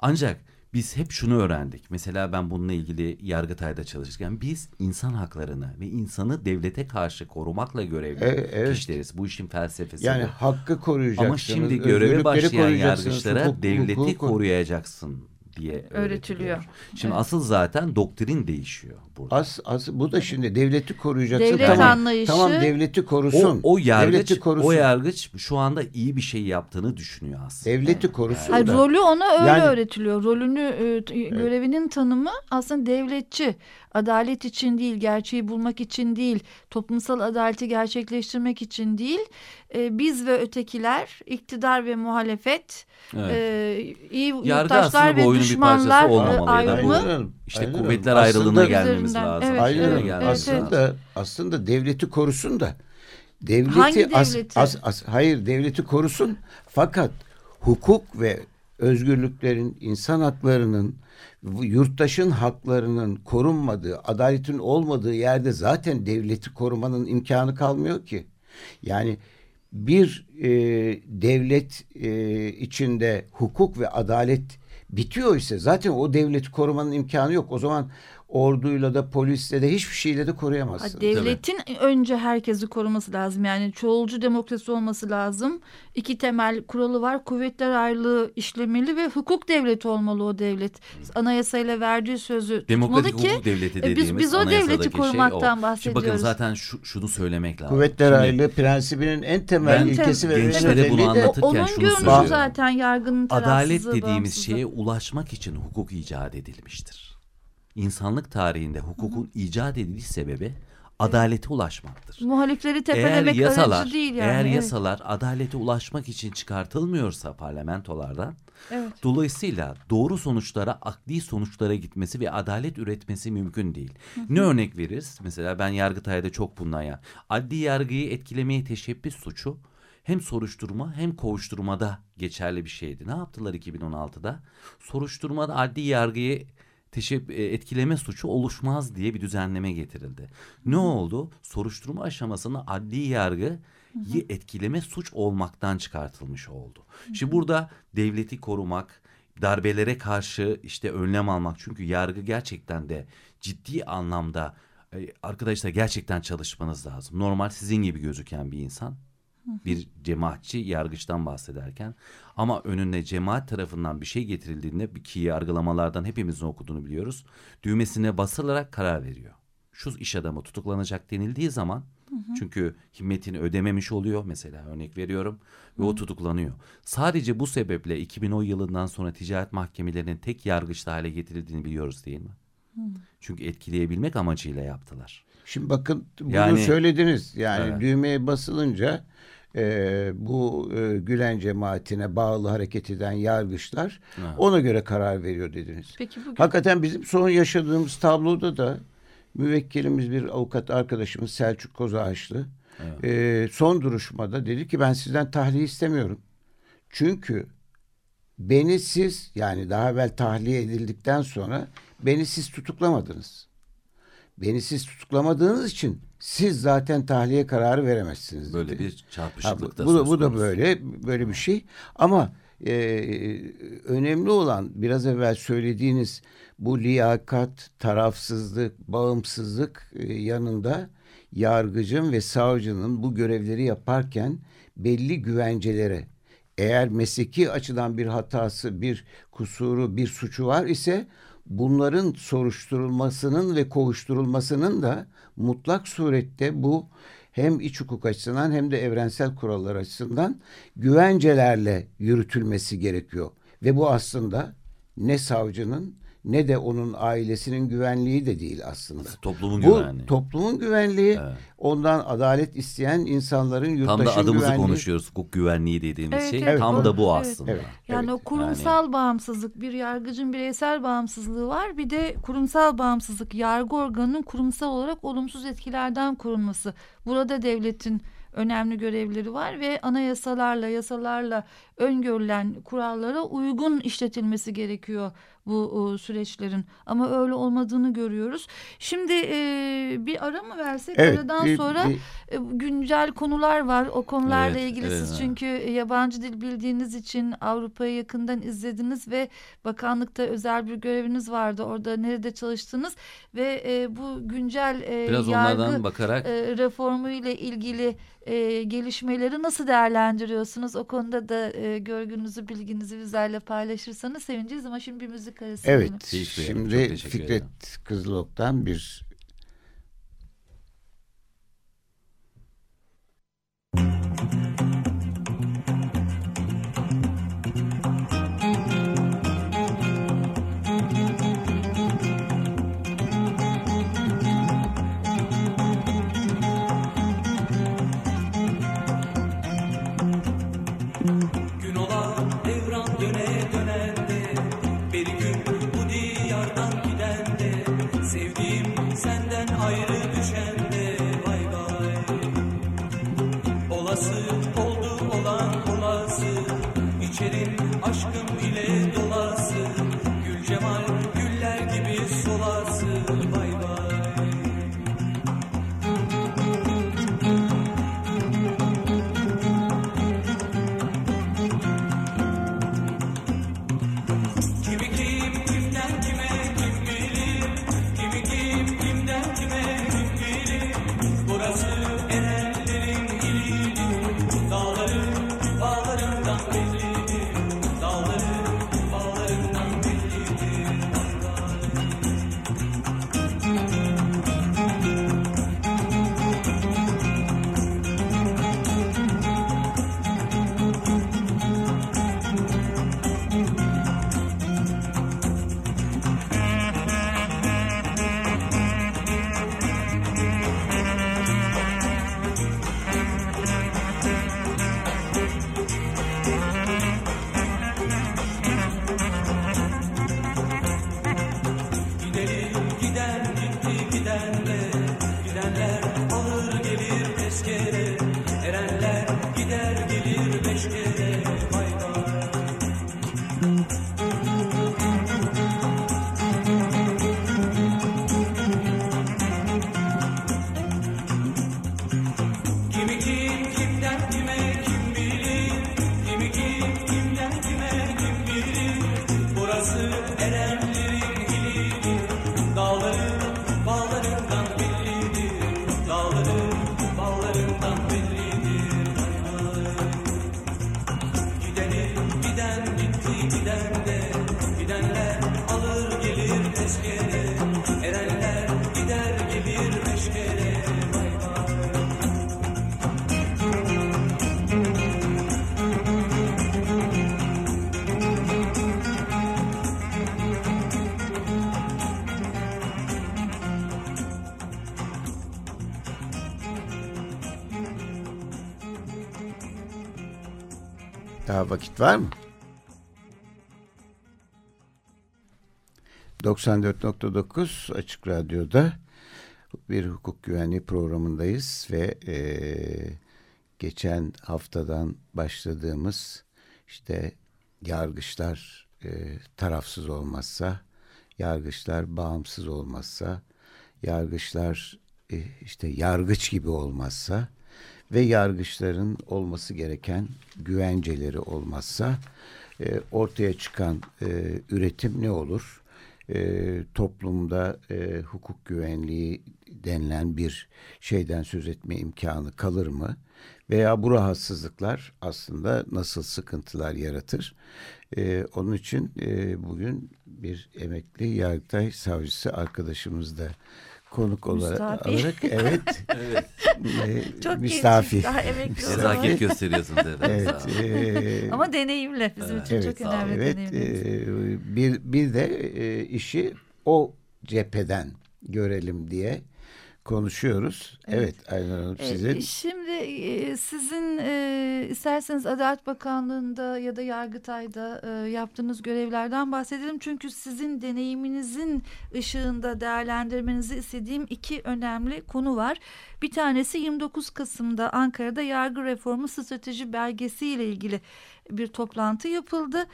Ancak biz hep şunu öğrendik. Mesela ben bununla ilgili Yargıtay'da çalışırken biz insan haklarını ve insanı devlete karşı korumakla görevli E, evet. kişileriz. Bu işin felsefesi yani bu. hakkı koruyacaksınız. Ama şimdi göreve başlayan yargıçlara hukuk- devleti hukuku koru- koruyacaksın diye öğretiliyor. Öğretiliyor. Şimdi asıl zaten doktrin değişiyor burada. As, as, bu da şimdi devleti koruyacaksın. Devlet tamam, anlayışı- Tamam devleti korusun. o, o yargıç devleti korusun. o yargıç şu anda iyi bir şey yaptığını düşünüyor aslında. devleti korusun Hayır, da. rolü ona öyle Yani- öğretiliyor. Rolünü, e, görevinin tanımı aslında devletçi. Adalet için değil, gerçeği bulmak için değil, toplumsal adaleti gerçekleştirmek için değil. E, biz ve ötekiler, iktidar ve muhalefet, Evet. e, iyi yurttaşlar ve düşmanlar ayrımı. İşte aynen. kuvvetler Aslında- ayrılığına gelmemiz lazım. evet, Aynen. evet, gelmemiz evet. aslında aslında devleti korusun da devleti, Hangi as- devleti? as- as- hayır devleti korusun fakat hukuk ve özgürlüklerin, insan haklarının, yurttaşın haklarının korunmadığı, adaletin olmadığı yerde zaten devleti korumanın imkanı kalmıyor ki. Yani bir e, devlet e, içinde hukuk ve adalet bitiyor ise zaten o devleti korumanın imkanı yok. O zaman orduyla da polisle de hiçbir şeyle de koruyamazsın. Ha, Devletin önce herkesi koruması lazım. Yani çoğulcu demokrasi olması lazım. İki temel kuralı var. Kuvvetler ayrılığı işlemeli ve hukuk devleti olmalı o devlet. Anayasayla verdiği sözü Demokratik tutmalı ki hukuk devleti e, dediğimiz biz, biz o devleti anayasadaki korumaktan şey o. Şimdi bahsediyoruz. bakın zaten şu, şunu söylemek lazım. Kuvvetler Şimdi ayrılığı prensibinin en temel Ben ilkesi ve gençlere bunu anlatırken Onun şunu görünüşü söylüyorum. zaten yargının Adalet dediğimiz şeye ulaşmak için hukuk icat edilmiştir. İnsanlık tarihinde hukukun icat ediliş sebebi adalete ulaşmaktır. Muhalifleri Eğer tepelemek yasalar, aracı değil yani. eğer evet. yasalar adalete ulaşmak için çıkartılmıyorsa parlamentolardan, Evet. dolayısıyla doğru sonuçlara, akli sonuçlara gitmesi ve adalet üretmesi mümkün değil. Ne örnek veririz? Mesela ben Yargıtay'da çok bundan ya. Adli yargıyı etkilemeye teşebbüs suçu hem soruşturma hem kovuşturmada geçerli bir şeydi. Ne yaptılar 2016'da? Soruşturmada adli yargıyı teşeb- e, etkileme suçu oluşmaz diye bir düzenleme getirildi. Ne oldu? Soruşturma aşamasında adli yargı etkileme suç olmaktan çıkartılmış oldu. Şimdi burada devleti korumak, darbelere karşı işte önlem almak çünkü yargı gerçekten de ciddi anlamda e, arkadaşlar gerçekten çalışmanız lazım. Normal sizin gibi gözüken bir insan bir cemaatçi yargıçtan bahsederken ama önüne cemaat tarafından bir şey getirildiğinde ki yargılamalardan hepimizin okuduğunu biliyoruz. Düğmesine basılarak karar veriyor. Şu iş adamı tutuklanacak denildiği zaman Çünkü himmetini ödememiş oluyor mesela örnek veriyorum ve o tutuklanıyor. Sadece bu sebeple 2010 yılından sonra ticaret mahkemelerinin tek yargıçlı hale getirildiğini biliyoruz değil mi? Çünkü etkileyebilmek amacıyla yaptılar. Şimdi bakın bunu Yani- söylediniz. Yani Evet. düğmeye basılınca e, bu e, Gülen cemaatine bağlı hareket eden yargıçlar Evet. ona göre karar veriyor dediniz. Peki bugün Hakikaten bizim son yaşadığımız tabloda da müvekkilimiz bir avukat arkadaşımız Selçuk Kozağaçlı e, son duruşmada dedi ki ben sizden tahliye istemiyorum. Çünkü beni siz yani daha evvel tahliye edildikten sonra beni siz tutuklamadınız. Beni siz tutuklamadığınız için siz zaten tahliye kararı veremezsiniz. Böyle dedi. bir çarpışıklık da bu bu da böyle böyle bir şey ama e, önemli olan biraz evvel söylediğiniz bu liyakat, tarafsızlık, bağımsızlık e, yanında yargıcın ve savcının bu görevleri yaparken belli güvencelere eğer mesleki açıdan bir hatası, bir kusuru, bir suçu var ise bunların soruşturulmasının ve kovuşturulmasının da mutlak surette bu hem iç hukuk açısından hem de evrensel kurallar açısından güvencelerle yürütülmesi gerekiyor. Ve bu aslında ne savcının ne de onun ailesinin güvenliği de değil aslında. Toplumun Bu güvenliği. toplumun güvenliği, Evet. ondan adalet isteyen insanların Tam yurttaşın da adımızı güvenliği. konuşuyoruz. Hukuk güvenliği dediğimiz Evet, şey evet, tam o- da bu evet. aslında. Evet. Yani o kurumsal bağımsızlık, bir yargıcın bireysel bağımsızlığı var. Bir de kurumsal bağımsızlık, yargı organının kurumsal olarak olumsuz etkilerden korunması. Burada devletin önemli görevleri var ve anayasalarla, yasalarla öngörülen kurallara uygun işletilmesi gerekiyor bu e, süreçlerin. Ama öyle olmadığını görüyoruz. Şimdi e, bir ara mı versek? Evet, Aradan bir- sonra bir- e, güncel konular var. O konularla Evet, ilgili evet, siz çünkü yabancı dil bildiğiniz için Avrupa'yı yakından izlediniz ve bakanlıkta özel bir göreviniz vardı. Orada nerede çalıştınız ve e, bu güncel e, Biraz yargı bakarak e, reformu ile ilgili e, gelişmeleri nasıl değerlendiriyorsunuz? O konuda da e, görgünüzü, bilginizi bizlerle paylaşırsanız sevineceğiz ama şimdi bir müzik arası. Evet. Şimdi Fikret ederim. Kızılok'tan bir vakit var mı? 94.9 Açık Radyo'da bir hukuk güvenliği programındayız ve e, geçen haftadan başladığımız işte yargıçlar e, tarafsız olmazsa, yargıçlar bağımsız olmazsa, yargıçlar e, işte yargıç gibi olmazsa ve yargıçların olması gereken güvenceleri olmazsa e, ortaya çıkan e, üretim ne olur? E, toplumda e, hukuk güvenliği denilen bir şeyden söz etme imkanı kalır mı? Veya bu rahatsızlıklar aslında nasıl sıkıntılar yaratır? E, onun için e, bugün bir emekli Yargıtay savcısı arkadaşımız da konuk olarak Müstafi. alarak evet, Evet. e, Çok müstafi. daha emekli olarak. Nezaket gösteriyorsunuz evet. Evet. E, Ama deneyimli. Bizim için çok sağ olun. önemli evet, deneyimlerimiz. e, bir bir de e, işi o cepheden görelim diye konuşuyoruz. Evet, Aynen Hanım Ee, sizin Şimdi e, sizin e, isterseniz Adalet Bakanlığı'nda ya da Yargıtay'da e, yaptığınız görevlerden bahsedelim. Çünkü sizin deneyiminizin ışığında değerlendirmenizi istediğim iki önemli konu var. Bir tanesi 29 Kasım'da Ankara'da yargı reformu strateji belgesi ile ilgili bir toplantı yapıldı.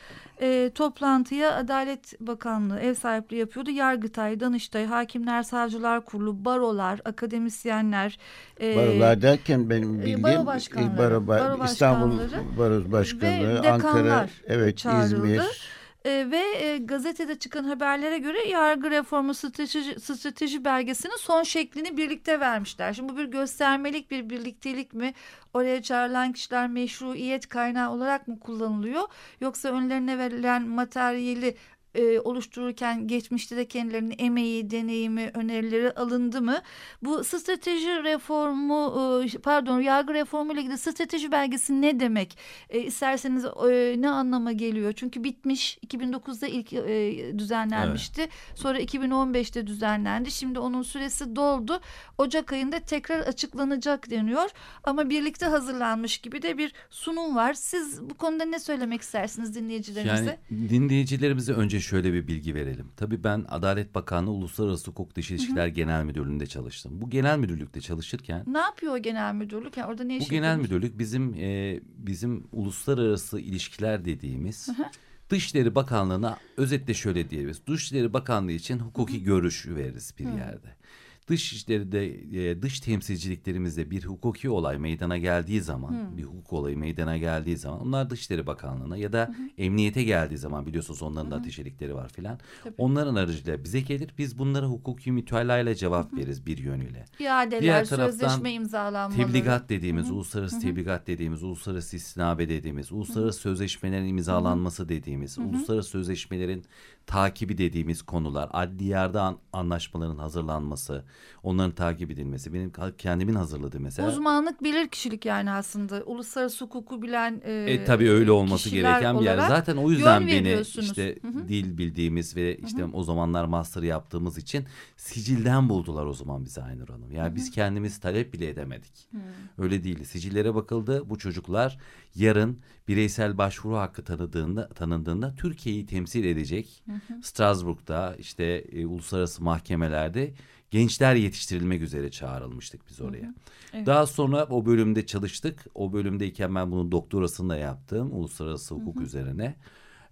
E, toplantıya Adalet Bakanlığı ev sahipliği yapıyordu. Yargıtay, Danıştay, Hakimler, Savcılar Kurulu, barolar, akademisyenler, e, barolar derken benim e, bildiğim baro başkanları, e, baro, ba- baro İstanbul başkanları Baro Başkanlığı, Ankara, evet çağrıldı. İzmir. E, ve e, gazetede çıkan haberlere göre yargı reformu strateji, strateji belgesinin son şeklini birlikte vermişler. Şimdi bu bir göstermelik bir birliktelik mi? Oraya çağrılan kişiler meşruiyet kaynağı olarak mı kullanılıyor? Yoksa önlerine verilen materyali e, oluştururken geçmişte de kendilerinin emeği, deneyimi, önerileri alındı mı? Bu strateji reformu, e, pardon yargı reformu ile ilgili strateji belgesi ne demek? E, isterseniz e, ne anlama geliyor? Çünkü bitmiş 2009'da ilk e, düzenlenmişti. Sonra 2015'te düzenlendi. Şimdi onun süresi doldu. Ocak ayında tekrar açıklanacak deniyor. Ama birlikte hazırlanmış gibi de bir sunum var. Siz bu konuda ne söylemek istersiniz dinleyicilerimize? Yani dinleyicilerimize önce şöyle bir bilgi verelim. Tabii ben Adalet Bakanlığı Uluslararası Hukuk Dışı İlişkiler Genel Müdürlüğü'nde çalıştım. Bu genel müdürlükte çalışırken Ne yapıyor o genel müdürlük? Yani orada ne iş bu genel yapıyormuş? müdürlük bizim e, bizim uluslararası ilişkiler dediğimiz Dışişleri Bakanlığı'na özetle şöyle diyebiliriz. Dışişleri Bakanlığı için hukuki görüş veririz bir yerde. Dışişleride e, dış temsilciliklerimizde bir hukuki olay meydana geldiği zaman, bir hukuk olayı meydana geldiği zaman onlar Dışişleri Bakanlığı'na ya da emniyete geldiği zaman biliyorsunuz onların da ateşelikleri var filan. Onların aracılığıyla bize gelir. Biz bunlara hukuki mütalayla cevap veririz bir yönüyle. İadeler, Diğer taraftan sözleşme imzalanmaları. Tebligat dediğimiz, uluslararası tebligat dediğimiz, uluslararası istinabe dediğimiz, uluslararası sözleşmelerin imzalanması dediğimiz, uluslararası sözleşmelerin takibi dediğimiz konular, adli yerde an- anlaşmaların hazırlanması, onların takip edilmesi. Benim kendimin hazırladığı mesela. Uzmanlık bilir kişilik yani aslında. Uluslararası hukuku bilen e, E, tabii öyle olması gereken bir yer. Zaten o yüzden beni işte dil bildiğimiz ve işte o zamanlar master yaptığımız için sicilden buldular o zaman bizi Aynur Hanım. Yani biz kendimiz talep bile edemedik. Öyle değil. Sicillere bakıldı. Bu çocuklar yarın bireysel başvuru hakkı tanıdığında tanındığında Türkiye'yi temsil edecek Strasbourg'da işte e, uluslararası mahkemelerde gençler yetiştirilmek üzere çağrılmıştık biz oraya. Evet. Daha sonra o bölümde çalıştık. O bölümdeyken ben bunun doktorasını da yaptım uluslararası hukuk üzerine.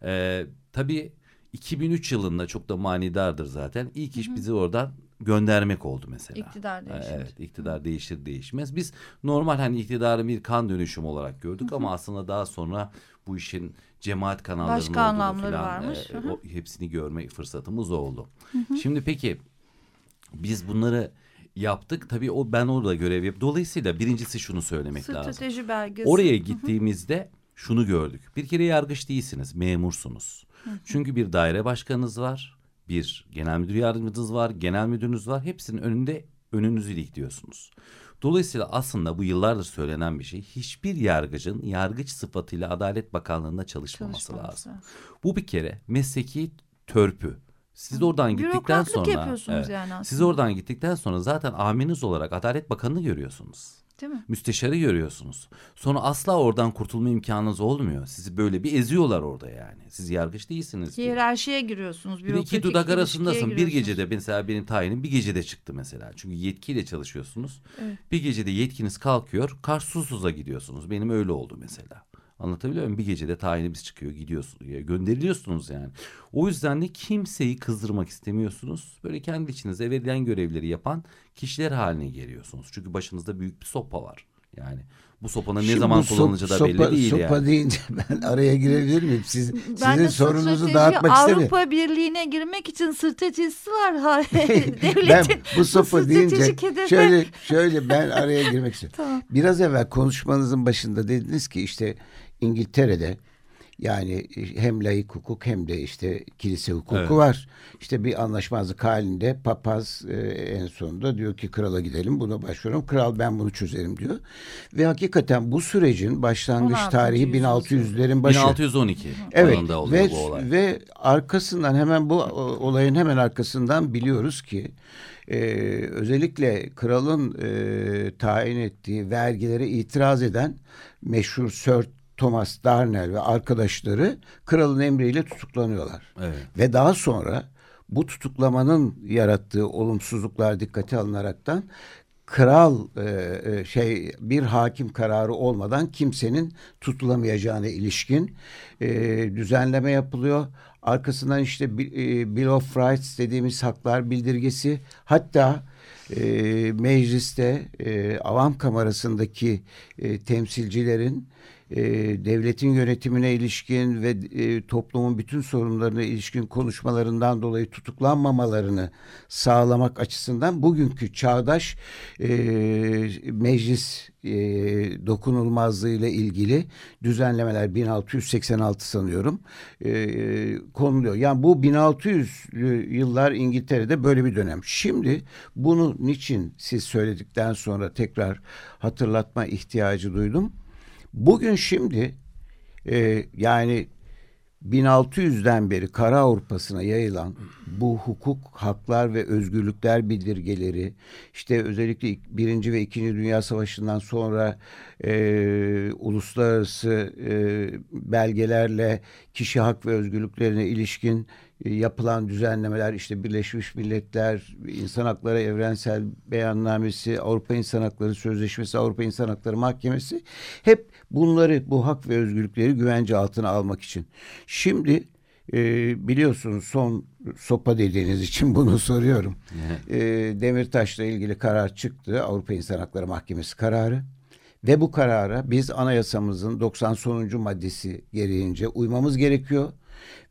Ee, tabii 2003 yılında çok da manidardır zaten. İlk iş bizi oradan göndermek oldu mesela. İktidar değişir. Evet iktidar değişir değişmez. Biz normal hani iktidarı bir kan dönüşüm olarak gördük ama aslında daha sonra bu işin cemaat kanallarının Başka anlamları filan, varmış. e, Hı hı. o, hepsini görme fırsatımız oldu. Şimdi peki biz bunları yaptık. Tabii o ben orada görev yap. Dolayısıyla birincisi şunu söylemek lazım. Strateji belgesi. Oraya gittiğimizde şunu gördük. Bir kere yargıç değilsiniz, memursunuz. Çünkü bir daire başkanınız var, bir genel müdür yardımcınız var, genel müdürünüz var. Hepsinin önünde önünüzü dikliyorsunuz. Dolayısıyla aslında bu yıllardır söylenen bir şey. Hiçbir yargıcın yargıç sıfatıyla Adalet Bakanlığı'nda çalışmaması, Çalışmaması lazım. Bu bir kere mesleki törpü. Siz oradan gittikten sonra yapıyorsunuz yani aslında. siz oradan gittikten sonra zaten amiriniz olarak Adalet Bakanı'nı görüyorsunuz. Değil mi? Müsteşarı görüyorsunuz. Sonra asla oradan kurtulma imkanınız olmuyor. Sizi böyle bir eziyorlar orada yani. Siz yargıç değilsiniz. Hiyerarşiye giriyorsunuz. Bir iki dudak arasındasın. Bir gecede mesela benim tayinim bir gecede çıktı mesela. Çünkü yetkiyle çalışıyorsunuz. Evet. Bir gecede yetkiniz kalkıyor. Karsusuz'a gidiyorsunuz. Benim öyle oldu mesela. Anlatabiliyor muyum? Bir gecede tayinimiz çıkıyor gidiyorsunuz. ya Gönderiliyorsunuz yani. O yüzden de kimseyi kızdırmak istemiyorsunuz. Böyle kendi içinize verilen görevleri yapan kişiler haline geliyorsunuz. Çünkü başınızda büyük bir sopa var. Yani bu sopanın ne Şimdi zaman bu sop- kullanılacağı da belli sopa, değil sopa yani. deyince ben araya girebilir miyim? Siz, Ben sizin strateji, dağıtmak istemiyorum. Avrupa Birliği'ne girmek için stratejisi var. Ha, ben Devletin bu sopa deyince stratejik hedefi. şöyle şöyle ben araya girmek istiyorum. Tamam. Biraz evvel konuşmanızın başında dediniz ki işte İngiltere'de yani hem laik hukuk hem de işte kilise hukuku Evet. var. İşte bir anlaşmazlık halinde papaz e, en sonunda diyor ki krala gidelim buna başvuralım. Kral ben bunu çözerim diyor. Ve hakikaten bu sürecin başlangıç 16. tarihi yüzyıl. 1600'lerin başı. 1612 Evet ve, bu olay. ve arkasından hemen bu olayın hemen arkasından biliyoruz ki e, özellikle kralın e, tayin ettiği vergilere itiraz eden meşhur Sir Thomas Darnell ve arkadaşları kralın emriyle tutuklanıyorlar. Evet. Ve daha sonra bu tutuklamanın yarattığı olumsuzluklar dikkate alınaraktan kral e, e, şey bir hakim kararı olmadan kimsenin tutulamayacağına ilişkin e, düzenleme yapılıyor. Arkasından işte e, Bill of Rights dediğimiz haklar bildirgesi hatta e, mecliste e, avam kamerasındaki e, temsilcilerin e, devletin yönetimine ilişkin ve e, toplumun bütün sorunlarına ilişkin konuşmalarından dolayı tutuklanmamalarını sağlamak açısından bugünkü çağdaş e, meclis e, dokunulmazlığı ile ilgili düzenlemeler 1686 sanıyorum e, konuluyor. Yani bu 1600'lü yıllar İngiltere'de böyle bir dönem. Şimdi bunu niçin siz söyledikten sonra tekrar hatırlatma ihtiyacı duydum. Bugün şimdi e, yani 1600'den beri Kara Avrupa'sına yayılan bu hukuk, haklar ve özgürlükler bildirgeleri, işte özellikle Birinci ve İkinci Dünya Savaşı'ndan sonra e, uluslararası e, belgelerle kişi hak ve özgürlüklerine ilişkin yapılan düzenlemeler, işte Birleşmiş Milletler, İnsan Hakları Evrensel Beyannamesi, Avrupa İnsan Hakları Sözleşmesi, Avrupa İnsan Hakları Mahkemesi hep bunları, bu hak ve özgürlükleri güvence altına almak için. Şimdi e, biliyorsunuz son sopa dediğiniz için bunu soruyorum. E, Demirtaş'la ilgili karar çıktı. Avrupa İnsan Hakları Mahkemesi kararı. Ve bu karara biz anayasamızın 90 sonuncu maddesi gereğince uymamız gerekiyor.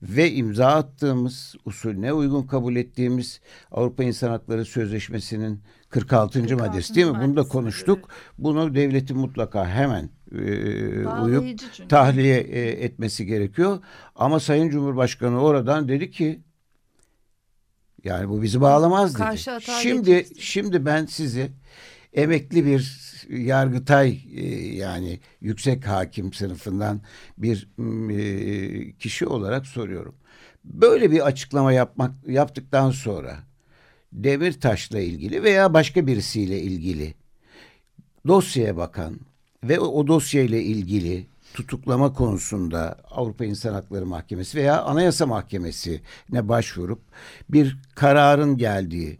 Ve imza attığımız, usulüne uygun kabul ettiğimiz Avrupa İnsan Hakları Sözleşmesi'nin 46. 46. maddesi değil mi? Bunu da konuştuk. Bunu devletin mutlaka hemen e, uyup çünkü. tahliye e, etmesi gerekiyor. Ama Sayın Cumhurbaşkanı oradan dedi ki yani bu bizi bağlamaz dedi. Şimdi şimdi ben sizi emekli bir yargıtay e, yani yüksek hakim sınıfından bir e, kişi olarak soruyorum. Böyle bir açıklama yapmak yaptıktan sonra Demirtaş'la ilgili veya başka birisiyle ilgili dosyaya bakan ve o dosyayla ilgili tutuklama konusunda Avrupa İnsan Hakları Mahkemesi veya Anayasa Mahkemesi'ne başvurup bir kararın geldiği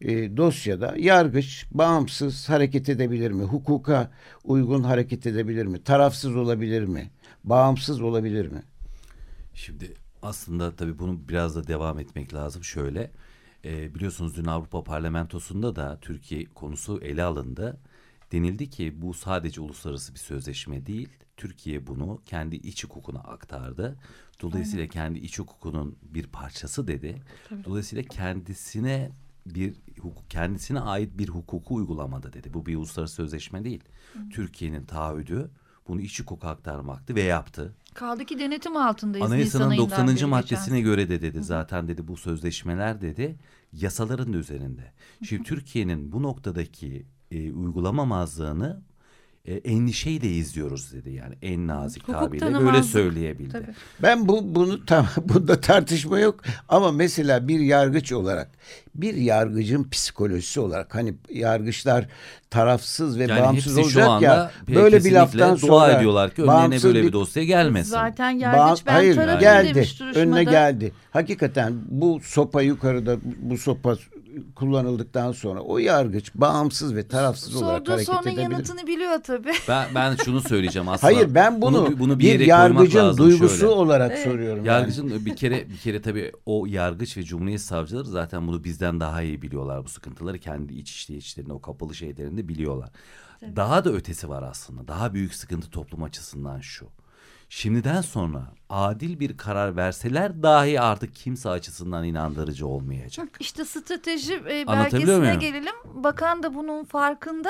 e, dosyada yargıç bağımsız hareket edebilir mi? Hukuka uygun hareket edebilir mi? Tarafsız olabilir mi? Bağımsız olabilir mi? Şimdi aslında tabii bunu biraz da devam etmek lazım. Şöyle e, biliyorsunuz dün Avrupa Parlamentosu'nda da Türkiye konusu ele alındı. Denildi ki bu sadece uluslararası bir sözleşme değil. Türkiye bunu kendi iç hukukuna aktardı. Dolayısıyla kendi iç hukukunun bir parçası dedi. Dolayısıyla kendisine bir hukuk kendisine ait bir hukuku uygulamadı dedi. Bu bir uluslararası sözleşme değil. Türkiye'nin taahhüdü bunu iç hukuka aktarmaktı ve yaptı. Kaldı ki denetim altındayız. Anayasanın Nisan 90. ayından beri maddesine geçen. göre de dedi zaten dedi bu sözleşmeler dedi yasaların da üzerinde. Şimdi Türkiye'nin bu noktadaki e, uygulamamazlığını e, endişeyle izliyoruz dedi yani en nazik Hukuk tabirle böyle tanımazlık. söyleyebildi. Tabii. Ben bu bunu tam bunda tartışma yok ama mesela bir yargıç olarak bir yargıcın psikolojisi olarak hani yargıçlar tarafsız ve Yani bağımsız olacak ya böyle bir laftan dua sonra ediyorlar ki önlerine böyle bir dosya gelmesin. Zaten yargıç ben Hayır tarafım geldi. demiş duruşmada. Önüne geldi. Hakikaten bu sopa yukarıda bu sopa kullanıldıktan sonra o yargıç bağımsız ve tarafsız olarak Sorduğu hareket sorunun edebilir. yanıtını biliyor tabii. Ben ben şunu söyleyeceğim aslında. Hayır ben bunu, bunu bir, bir, koymak yargıcın lazım duygusu şöyle. olarak soruyorum. yani. Yargıcın bir kere bir kere tabii o yargıç ve cumhuriyet savcıları zaten bunu bizden daha iyi biliyorlar bu sıkıntıları kendi iç işleyişlerini o kapalı şeylerini biliyorlar. Daha da ötesi var aslında. Daha büyük sıkıntı toplum açısından şu. Şimdiden sonra adil bir karar verseler dahi artık kimse açısından inandırıcı olmayacak. İşte strateji e, belgesine gelelim. Bakan da bunun farkında.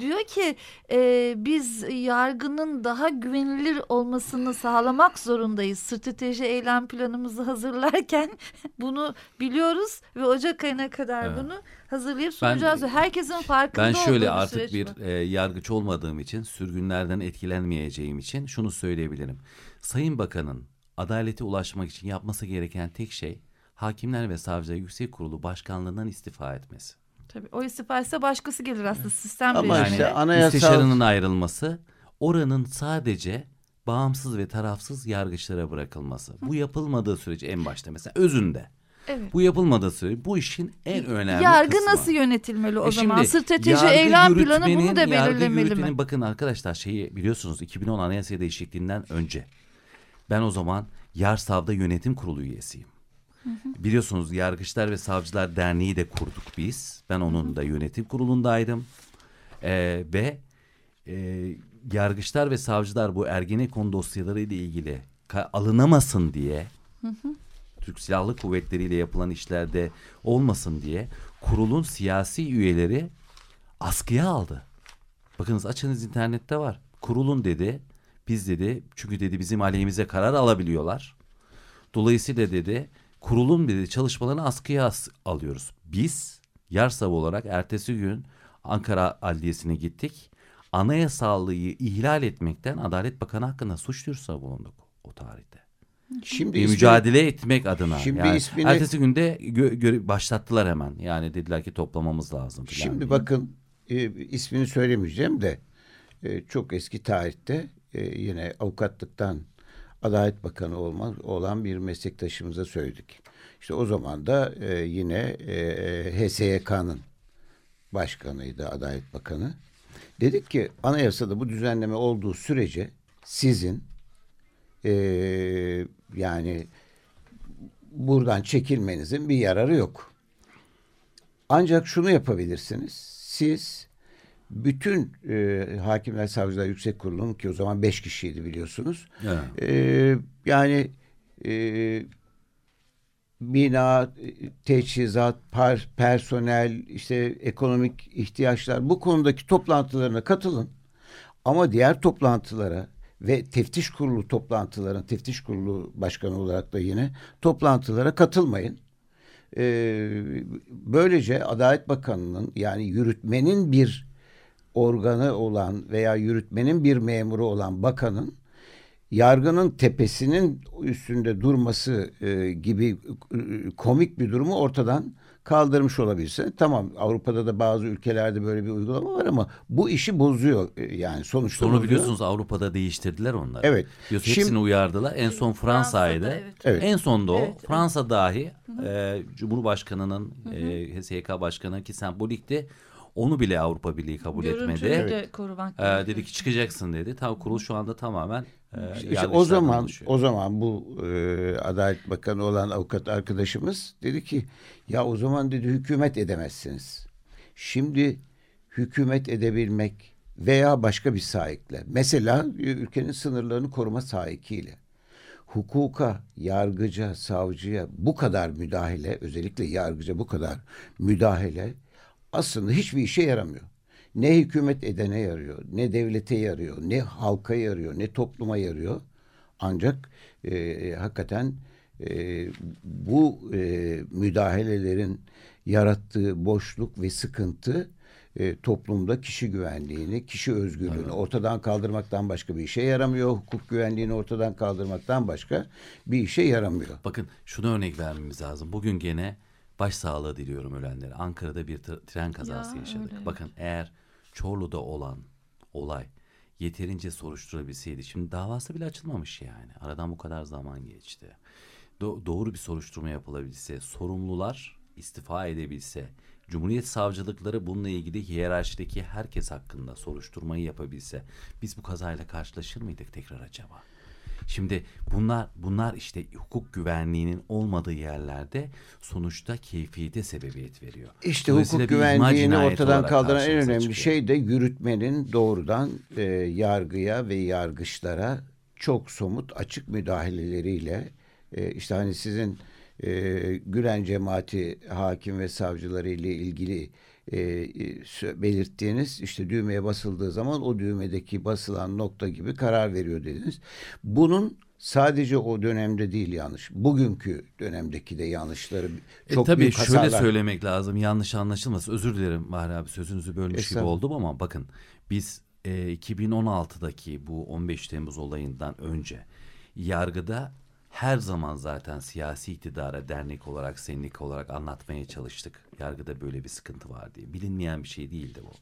Diyor ki e, biz yargının daha güvenilir olmasını sağlamak zorundayız. Strateji eylem planımızı hazırlarken bunu biliyoruz ve Ocak ayına kadar Evet. bunu hazırlayıp Ben- sunacağız. Herkesin farkında Ben şöyle artık bir bu. e, yargıç olmadığım için, sürgünlerden etkilenmeyeceğim için şunu söyleyebilirim. Sayın Bakan'ın adalete ulaşmak için yapması gereken tek şey Hakimler ve Savcılar Yüksek Kurulu Başkanlığından istifa etmesi. Tabii, o istifa etse başkası gelir aslında sistem Ama. Yani işte anayasal- müsteşarının ayrılması, oranın sadece bağımsız ve tarafsız yargıçlara bırakılması. Bu yapılmadığı sürece en başta mesela özünde. Evet. Bu yapılmadığı sürece bu işin en önemli Yargı kısmı. nasıl yönetülmeli o E zaman? şimdi Strateji eylem planı bunu da belirlemeli mi? Bakın arkadaşlar şeyi biliyorsunuz 2010 Anayasa değişikliğinden önce ben o zaman Yarsav'da yönetim kurulu üyesiyim. Biliyorsunuz Yargıçlar ve Savcılar Derneği de kurduk biz. Ben onun da yönetim kurulundaydım. Ee, ve e, yargıçlar ve savcılar bu Ergenekon dosyaları ile ilgili alınamasın diye Türk Silahlı Kuvvetleri ile yapılan işlerde olmasın diye kurulun siyasi üyeleri askıya aldı. Bakınız açınız internette var. Kurulun dedi biz dedi çünkü dedi bizim aleyhimize karar alabiliyorlar. Dolayısıyla dedi kurulun dedi çalışmalarını askıya as- alıyoruz. Biz Yarsav olarak ertesi gün Ankara Adliyesi'ne gittik. Anayasallığı ihlal etmekten Adalet Bakanı hakkında suç duyurusuna bulunduk o tarihte. Şimdi ismi- mücadele etmek adına. Şimdi yani ismini- Ertesi günde gö- gö- başlattılar hemen. Yani dediler ki toplamamız lazım. Şimdi diye. bakın e, ismini söylemeyeceğim de e, çok eski tarihte e, yine avukatlıktan Adalet Bakanı olma, olan bir meslektaşımıza söyledik. İşte o zaman da e, yine e, HSYK'nın başkanıydı Adalet Bakanı. Dedik ki anayasada bu düzenleme olduğu sürece sizin e, yani buradan çekilmenizin bir yararı yok. Ancak şunu yapabilirsiniz. Siz bütün e, hakimler, savcılar, yüksek kurulunun ki o zaman beş kişiydi biliyorsunuz. Evet. E, yani e, bina, teçhizat, par, personel, işte ekonomik ihtiyaçlar bu konudaki toplantılarına katılın. Ama diğer toplantılara ve teftiş kurulu toplantılarına, teftiş kurulu başkanı olarak da yine toplantılara katılmayın. Ee, böylece Adalet Bakanı'nın yani yürütmenin bir organı olan veya yürütmenin bir memuru olan bakanın yargının tepesinin üstünde durması e, gibi e, komik bir durumu ortadan kaldırmış olabilirsin. Tamam Avrupa'da da bazı ülkelerde böyle bir uygulama var ama bu işi bozuyor e, yani sonuçta bozuyor. biliyorsunuz Avrupa'da değiştirdiler onları. Evet. Biliyorsunuz Şimdi- hepsini uyardılar. En son Fransa'ydı. Fransa'da, evet. Evet. En son da o. Evet. Fransa dahi e, Cumhurbaşkanı'nın e, HSYK Başkanı ki sembolikti. Onu bile Avrupa Birliği kabul Görüntüyü etmedi. de korumak E, dedi ki çıkacaksın dedi. Tam kurul şu anda tamamen e, İşte o zaman oluşuyor. o zaman bu e, Adalet Bakanı olan avukat arkadaşımız dedi ki ya o zaman dedi hükümet edemezsiniz. Şimdi hükümet edebilmek veya başka bir sahikle mesela ülkenin sınırlarını koruma sahikiyle hukuka, yargıca, savcıya bu kadar müdahale özellikle yargıca bu kadar müdahale aslında hiçbir işe yaramıyor. Ne hükümet edene yarıyor, ne devlete yarıyor, ne halka yarıyor, ne topluma yarıyor. Ancak e, hakikaten e, bu e, müdahalelerin yarattığı boşluk ve sıkıntı e, toplumda kişi güvenliğini, kişi özgürlüğünü ortadan kaldırmaktan başka bir işe yaramıyor. Hukuk güvenliğini ortadan kaldırmaktan başka bir işe yaramıyor. Bakın şunu örnek vermemiz lazım. Bugün gene başsağlığı diliyorum ölenlere. Ankara'da bir tren kazası Ya, yaşadık. öyle. Bakın eğer Çorlu'da olan olay yeterince soruşturulabilseydi. Şimdi davası bile açılmamış yani. Aradan bu kadar zaman geçti. Do- doğru bir soruşturma yapılabilse, sorumlular istifa edebilse, Cumhuriyet savcılıkları bununla ilgili hiyerarşideki herkes hakkında soruşturmayı yapabilse biz bu kazayla karşılaşır mıydık tekrar acaba? Şimdi bunlar bunlar işte hukuk güvenliğinin olmadığı yerlerde sonuçta keyfiyete sebebiyet veriyor. İşte hukuk güvenliğini ortadan kaldıran en önemli çıkıyor. şey de yürütmenin doğrudan e, yargıya ve yargıçlara çok somut açık müdahaleleriyle e, işte hani sizin e, Gülen cemaati hakim ve savcıları ile ilgili e, e, belirttiğiniz işte düğmeye basıldığı zaman o düğmedeki basılan nokta gibi karar veriyor dediniz. Bunun sadece o dönemde değil yanlış. Bugünkü dönemdeki de yanlışları E, çok tabii büyük şöyle hasarlar. söylemek lazım yanlış anlaşılmasın. Özür dilerim Bahri abi sözünüzü bölmüş gibi oldum ama bakın biz e, 2016'daki bu 15 Temmuz olayından önce yargıda her zaman zaten siyasi iktidara dernek olarak, sendik olarak anlatmaya çalıştık. Yargıda böyle bir sıkıntı var diye. Bilinmeyen bir şey değildi bu.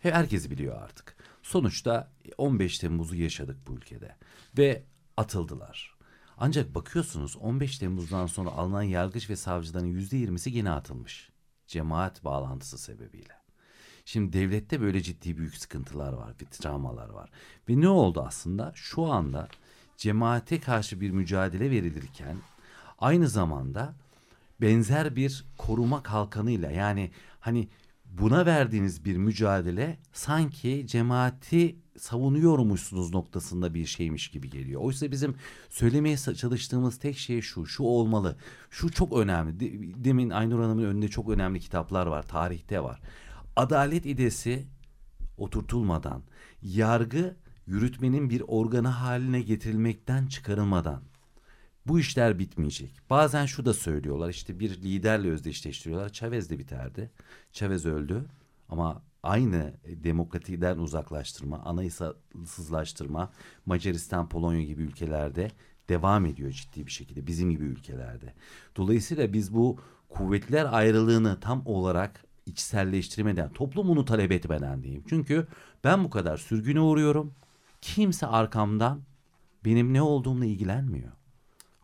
He, Herkes biliyor artık. Sonuçta 15 Temmuz'u yaşadık bu ülkede ve atıldılar. Ancak bakıyorsunuz 15 Temmuz'dan sonra alınan yargıç ve savcıların yüzde yirmisi gene atılmış. Cemaat bağlantısı sebebiyle. Şimdi devlette böyle ciddi büyük sıkıntılar var, bir travmalar var. Ve ne oldu aslında? Şu anda cemaate karşı bir mücadele verilirken aynı zamanda benzer bir koruma kalkanıyla yani hani buna verdiğiniz bir mücadele sanki cemaati savunuyormuşsunuz noktasında bir şeymiş gibi geliyor. Oysa bizim söylemeye çalıştığımız tek şey şu, şu olmalı, şu çok önemli. De- Demin Aynur Hanım'ın önünde çok önemli kitaplar var, tarihte var. Adalet idesi oturtulmadan, yargı yürütmenin bir organı haline getirilmekten çıkarılmadan bu işler bitmeyecek. Bazen şu da söylüyorlar işte bir liderle özdeşleştiriyorlar. Chavez de biterdi. Chavez öldü ama aynı demokratiden uzaklaştırma, anayasalsızlaştırma Macaristan, Polonya gibi ülkelerde devam ediyor ciddi bir şekilde bizim gibi ülkelerde. Dolayısıyla biz bu kuvvetler ayrılığını tam olarak içselleştirmeden, toplum bunu talep etmeden diyeyim. Çünkü ben bu kadar sürgüne uğruyorum. Kimse arkamdan benim ne olduğumla ilgilenmiyor.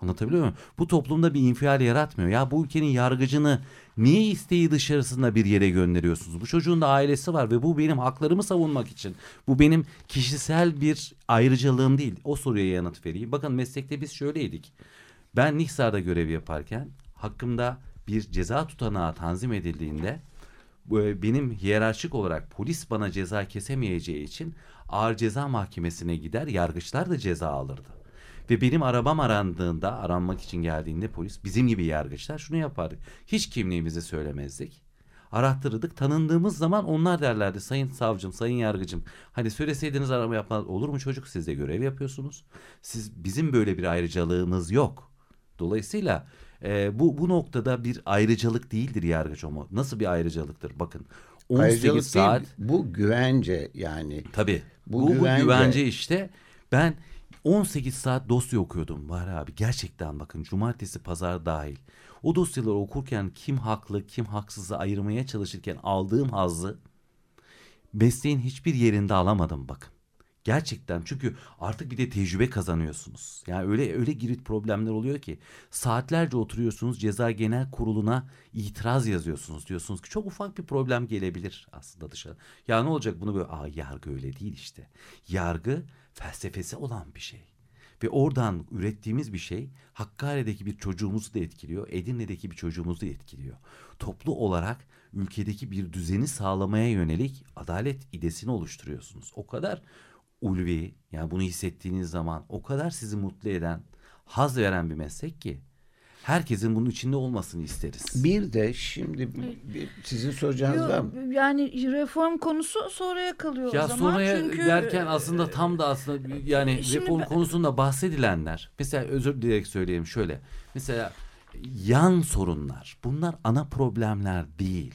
Anlatabiliyor muyum? Bu toplumda bir infial yaratmıyor. Ya bu ülkenin yargıcını niye isteği dışarısında bir yere gönderiyorsunuz? Bu çocuğun da ailesi var ve bu benim haklarımı savunmak için. Bu benim kişisel bir ayrıcalığım değil. O soruya yanıt vereyim. Bakın meslekte biz şöyleydik. Ben Niksar'da görev yaparken hakkımda bir ceza tutanağı tanzim edildiğinde benim hiyerarşik olarak polis bana ceza kesemeyeceği için ağır ceza mahkemesine gider yargıçlar da ceza alırdı. Ve benim arabam arandığında aranmak için geldiğinde polis bizim gibi yargıçlar şunu yapardı. Hiç kimliğimizi söylemezdik. Arattırırdık. Tanındığımız zaman onlar derlerdi. Sayın savcım, sayın yargıcım. Hani söyleseydiniz arama yapmaz. Olur mu çocuk? Siz de görev yapıyorsunuz. Siz bizim böyle bir ayrıcalığımız yok. Dolayısıyla e, bu bu noktada bir ayrıcalık değildir yargıç olma. Nasıl bir ayrıcalıktır? Bakın 18 Ayrıcalık saat değil, bu güvence yani. Tabii. Bu Bu, bu güvence. güvence. işte. Ben 18 saat dosya okuyordum Bahri abi. Gerçekten bakın cumartesi pazar dahil. O dosyaları okurken kim haklı kim haksızı ayırmaya çalışırken aldığım hazzı mesleğin hiçbir yerinde alamadım bakın. Gerçekten çünkü artık bir de tecrübe kazanıyorsunuz. Yani öyle öyle girit problemler oluyor ki saatlerce oturuyorsunuz ceza genel kuruluna itiraz yazıyorsunuz diyorsunuz ki çok ufak bir problem gelebilir aslında dışarı. Ya ne olacak bunu böyle aa yargı öyle değil işte. Yargı felsefesi olan bir şey. Ve oradan ürettiğimiz bir şey Hakkari'deki bir çocuğumuzu da etkiliyor. Edirne'deki bir çocuğumuzu da etkiliyor. Toplu olarak ülkedeki bir düzeni sağlamaya yönelik adalet idesini oluşturuyorsunuz. O kadar ulvi yani bunu hissettiğiniz zaman o kadar sizi mutlu eden, haz veren bir meslek ki herkesin bunun içinde olmasını isteriz. Bir de şimdi sizin soracağınız var mı? Yani reform konusu sonraya kalıyor Ya o zaman. sonraya Çünkü, derken aslında tam da aslında yani Şimdi reform ben- konusunda bahsedilenler mesela özür dileyerek söyleyeyim şöyle mesela yan sorunlar bunlar ana problemler değil.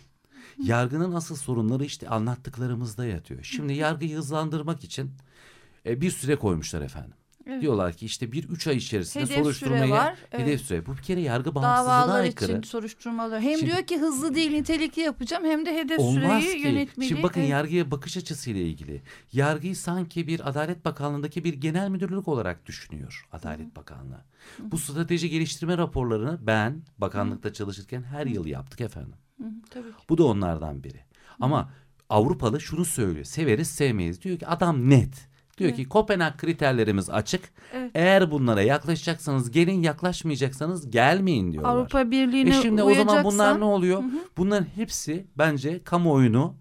Yargının asıl sorunları işte anlattıklarımızda yatıyor. Şimdi yargıyı hızlandırmak için e, bir süre koymuşlar efendim. Evet. Diyorlar ki işte bir üç ay içerisinde Hedef süre soruşturmayı var, hedef evet. süre. Bu bir kere yargı bağımsızlığına Davalar aykırı. için soruşturmalar. Hem Şimdi- diyor ki hızlı değil nitelikli yapacağım hem de hedef süreyi ki. yönetmeli. Şimdi bakın Evet. yargıya bakış açısıyla ilgili. Yargıyı sanki bir Adalet Bakanlığı'ndaki bir genel müdürlük olarak düşünüyor Adalet Bakanlığı. Bu strateji geliştirme raporlarını ben bakanlıkta çalışırken her yıl yaptık efendim. Hı, tabii ki. Bu da onlardan biri. Ama Avrupalı şunu söylüyor. Severiz sevmeyiz. Diyor ki adam net. Diyor ki Kopenhag kriterlerimiz açık. Evet. Eğer bunlara yaklaşacaksanız gelin yaklaşmayacaksanız gelmeyin diyorlar. Avrupa Birliği'ne E şimdi o zaman bunlar ne oluyor? Bunların hepsi bence kamuoyunu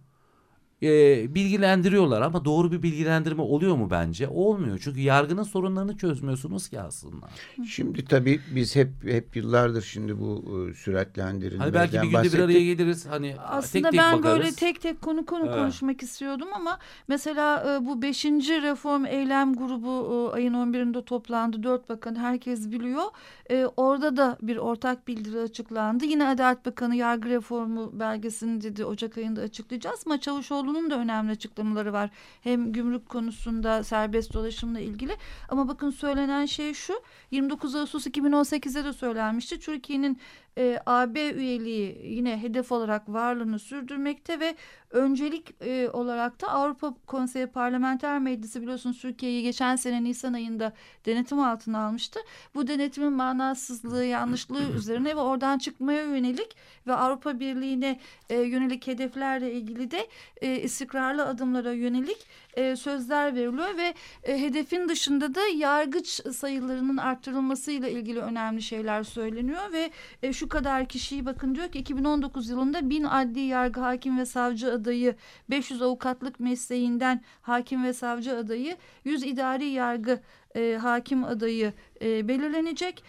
e, bilgilendiriyorlar ama doğru bir bilgilendirme oluyor mu bence? Olmuyor. Çünkü yargının sorunlarını çözmüyorsunuz ki aslında. Şimdi tabii biz hep hep yıllardır şimdi bu e, süratlendirilmeden Hani belki bir günde bir bahsettik. araya geliriz. Hani Aslında tek tek ben bakarız. böyle tek tek konu konu Evet. konuşmak istiyordum ama mesela e, bu 5. reform eylem grubu e, ayın 11'inde toplandı. Dört bakan herkes biliyor. E, Orada da bir ortak bildiri açıklandı. Yine Adalet Bakanı yargı reformu belgesini dedi Ocak ayında açıklayacağız ama Çavuşoğlu'nun da önemli açıklamaları var. Hem gümrük konusunda serbest dolaşımla ilgili ama bakın söylenen şey şu 29 Ağustos 2018'de de söylenmişti. Türkiye'nin e, AB üyeliği yine hedef olarak varlığını sürdürmekte ve öncelik e, olarak da Avrupa Konseyi Parlamenter Meclisi biliyorsunuz Türkiye'yi geçen sene Nisan ayında denetim altına almıştı. Bu denetimin manasızlığı, yanlışlığı üzerine ve oradan çıkmaya yönelik ve Avrupa Birliği'ne e, yönelik hedeflerle ilgili de e, istikrarlı adımlara yönelik e, sözler veriliyor ve e, hedefin dışında da yargıç sayılarının arttırılmasıyla ilgili önemli şeyler söyleniyor ve e, şu kadar kişiyi bakın diyor ki 2019 yılında 1000 adli yargı hakim ve savcı adayı 500 avukatlık mesleğinden hakim ve savcı adayı 100 idari yargı e, hakim adayı e, belirlenecek.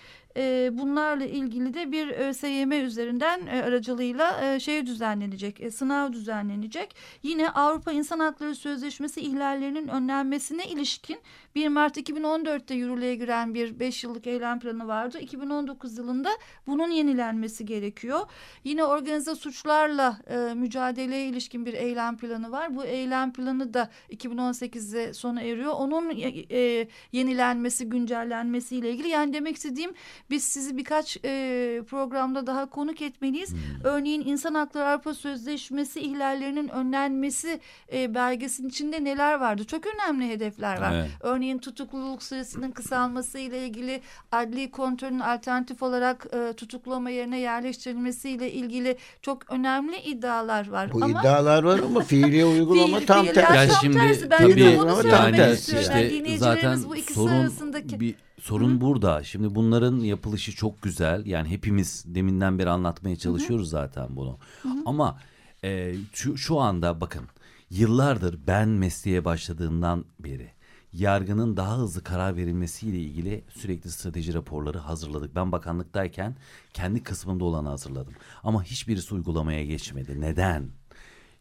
Bunlarla ilgili de bir ÖSYM üzerinden aracılığıyla şey düzenlenecek, sınav düzenlenecek. Yine Avrupa İnsan Hakları Sözleşmesi ihlallerinin önlenmesine ilişkin 1 Mart 2014'te yürürlüğe giren bir 5 yıllık eylem planı vardı. 2019 yılında bunun yenilenmesi gerekiyor. Yine organize suçlarla e, mücadeleye ilişkin bir eylem planı var. Bu eylem planı da 2018'de sona eriyor. Onun e, yenilenmesi, güncellenmesiyle ilgili. Yani demek istediğim biz sizi birkaç e, programda daha konuk etmeliyiz. Örneğin İnsan Hakları Avrupa Sözleşmesi ihlallerinin önlenmesi e, belgesinin içinde neler vardı? Çok önemli hedefler var. Evet. Örneğin tutukluluk süresinin kısalması ile ilgili adli kontrolün alternatif olarak e, tutuklama yerine yerleştirilmesiyle ilgili çok önemli iddialar var. Bu Ama iddialar var ama fiiliye uygulama tam tersi. Ya tam şimdi tersi. Ben de tabii tam onu söylemek istiyorum. yani. Yani dinleyicilerimiz zaten bu ikisi sorun arasındaki... bir sorun burada. Şimdi bunların yapılışı çok güzel. Yani hepimiz deminden beri anlatmaya çalışıyoruz zaten bunu. Ama e, şu, şu anda bakın yıllardır ben mesleğe başladığımdan beri yargının daha hızlı karar verilmesiyle ilgili sürekli strateji raporları hazırladık. Ben bakanlıktayken kendi kısmımda olanı hazırladım. Ama hiçbirisi uygulamaya geçmedi. Neden?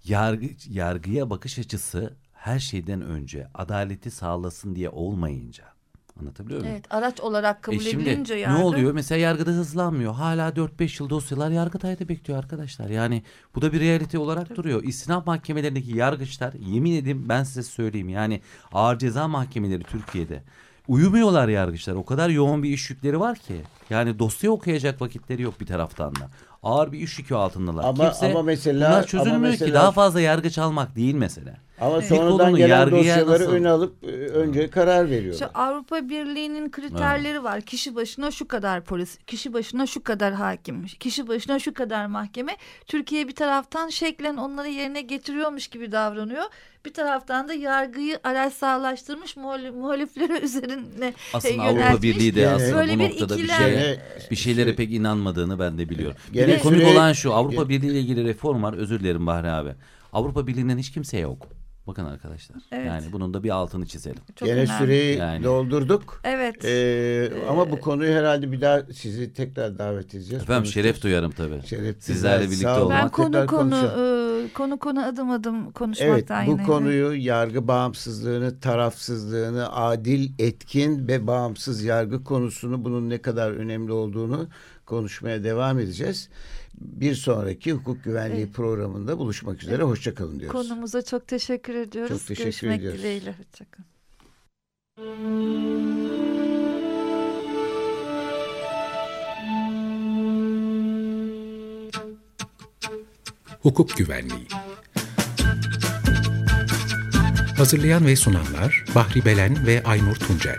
Yargı, yargıya bakış açısı her şeyden önce adaleti sağlasın diye olmayınca. Anlatabiliyor muyum? Evet araç olarak kabul E şimdi edilince ne yargı. oluyor? Mesela yargıda hızlanmıyor. Hala 4-5 yıl dosyalar Yargıtay'da bekliyor arkadaşlar. Yani bu da bir realite olarak duruyor. İstinaf mahkemelerindeki yargıçlar yemin edeyim ben size söyleyeyim. Yani ağır ceza mahkemeleri Türkiye'de uyumuyorlar yargıçlar. O kadar yoğun bir iş yükleri var ki. Yani dosya okuyacak vakitleri yok bir taraftan da. Ağır bir iş yükü altındalar. Ama- Kimse ama mesela- bunlar ama çözülmüyor ki. mesela- Daha fazla yargıç almak değil mesele. Ama Bir sonradan gelen dosyaları nasıl- öne alıp e, önce karar veriyorlar. İşte Avrupa Birliği'nin kriterleri var. Kişi başına şu kadar polis, kişi başına şu kadar hakim, kişi başına şu kadar mahkeme. Türkiye bir taraftan şeklen onları yerine getiriyormuş gibi davranıyor. Bir taraftan da yargıyı araç sağlaştırmış muhalif, muhalifleri üzerine Aslında yöneltmiş. Avrupa Birliği de aslında böyle bu bir noktada bir ikilem- şeye, Gene- bir şeylere pek inanmadığını ben de biliyorum. Bir Gene de komik süre- olan şu Avrupa Birliği ile ilgili reform var. Özür dilerim Bahri abi. Avrupa Birliği'nden hiç kimse yok. Bakın arkadaşlar. Evet. Yani bunun da bir altını çizelim. Çok Gene önemli. süreyi Yani. doldurduk. Evet. Ee, ama bu konuyu herhalde bir daha sizi tekrar davet edeceğiz. Efendim Konuşacağız. şeref duyarım tabii. Şeref Sizlerle birlikte Sağ olun. olmak. ben konu Tekrar konu konuşalım. konu konu adım adım konuşmaktan evet, bu yine. konuyu yargı bağımsızlığını, tarafsızlığını, adil, etkin ve bağımsız yargı konusunu bunun ne kadar önemli olduğunu konuşmaya devam edeceğiz. Bir sonraki hukuk güvenliği evet. programında buluşmak üzere. Evet. Hoşçakalın diyoruz. Konumuza çok teşekkür ediyoruz. Çok teşekkür Görüşmek ediyoruz. dileğiyle. Hoşçakalın. Hukuk Güvenliği Hazırlayan ve sunanlar Bahri Belen ve Aynur Tuncel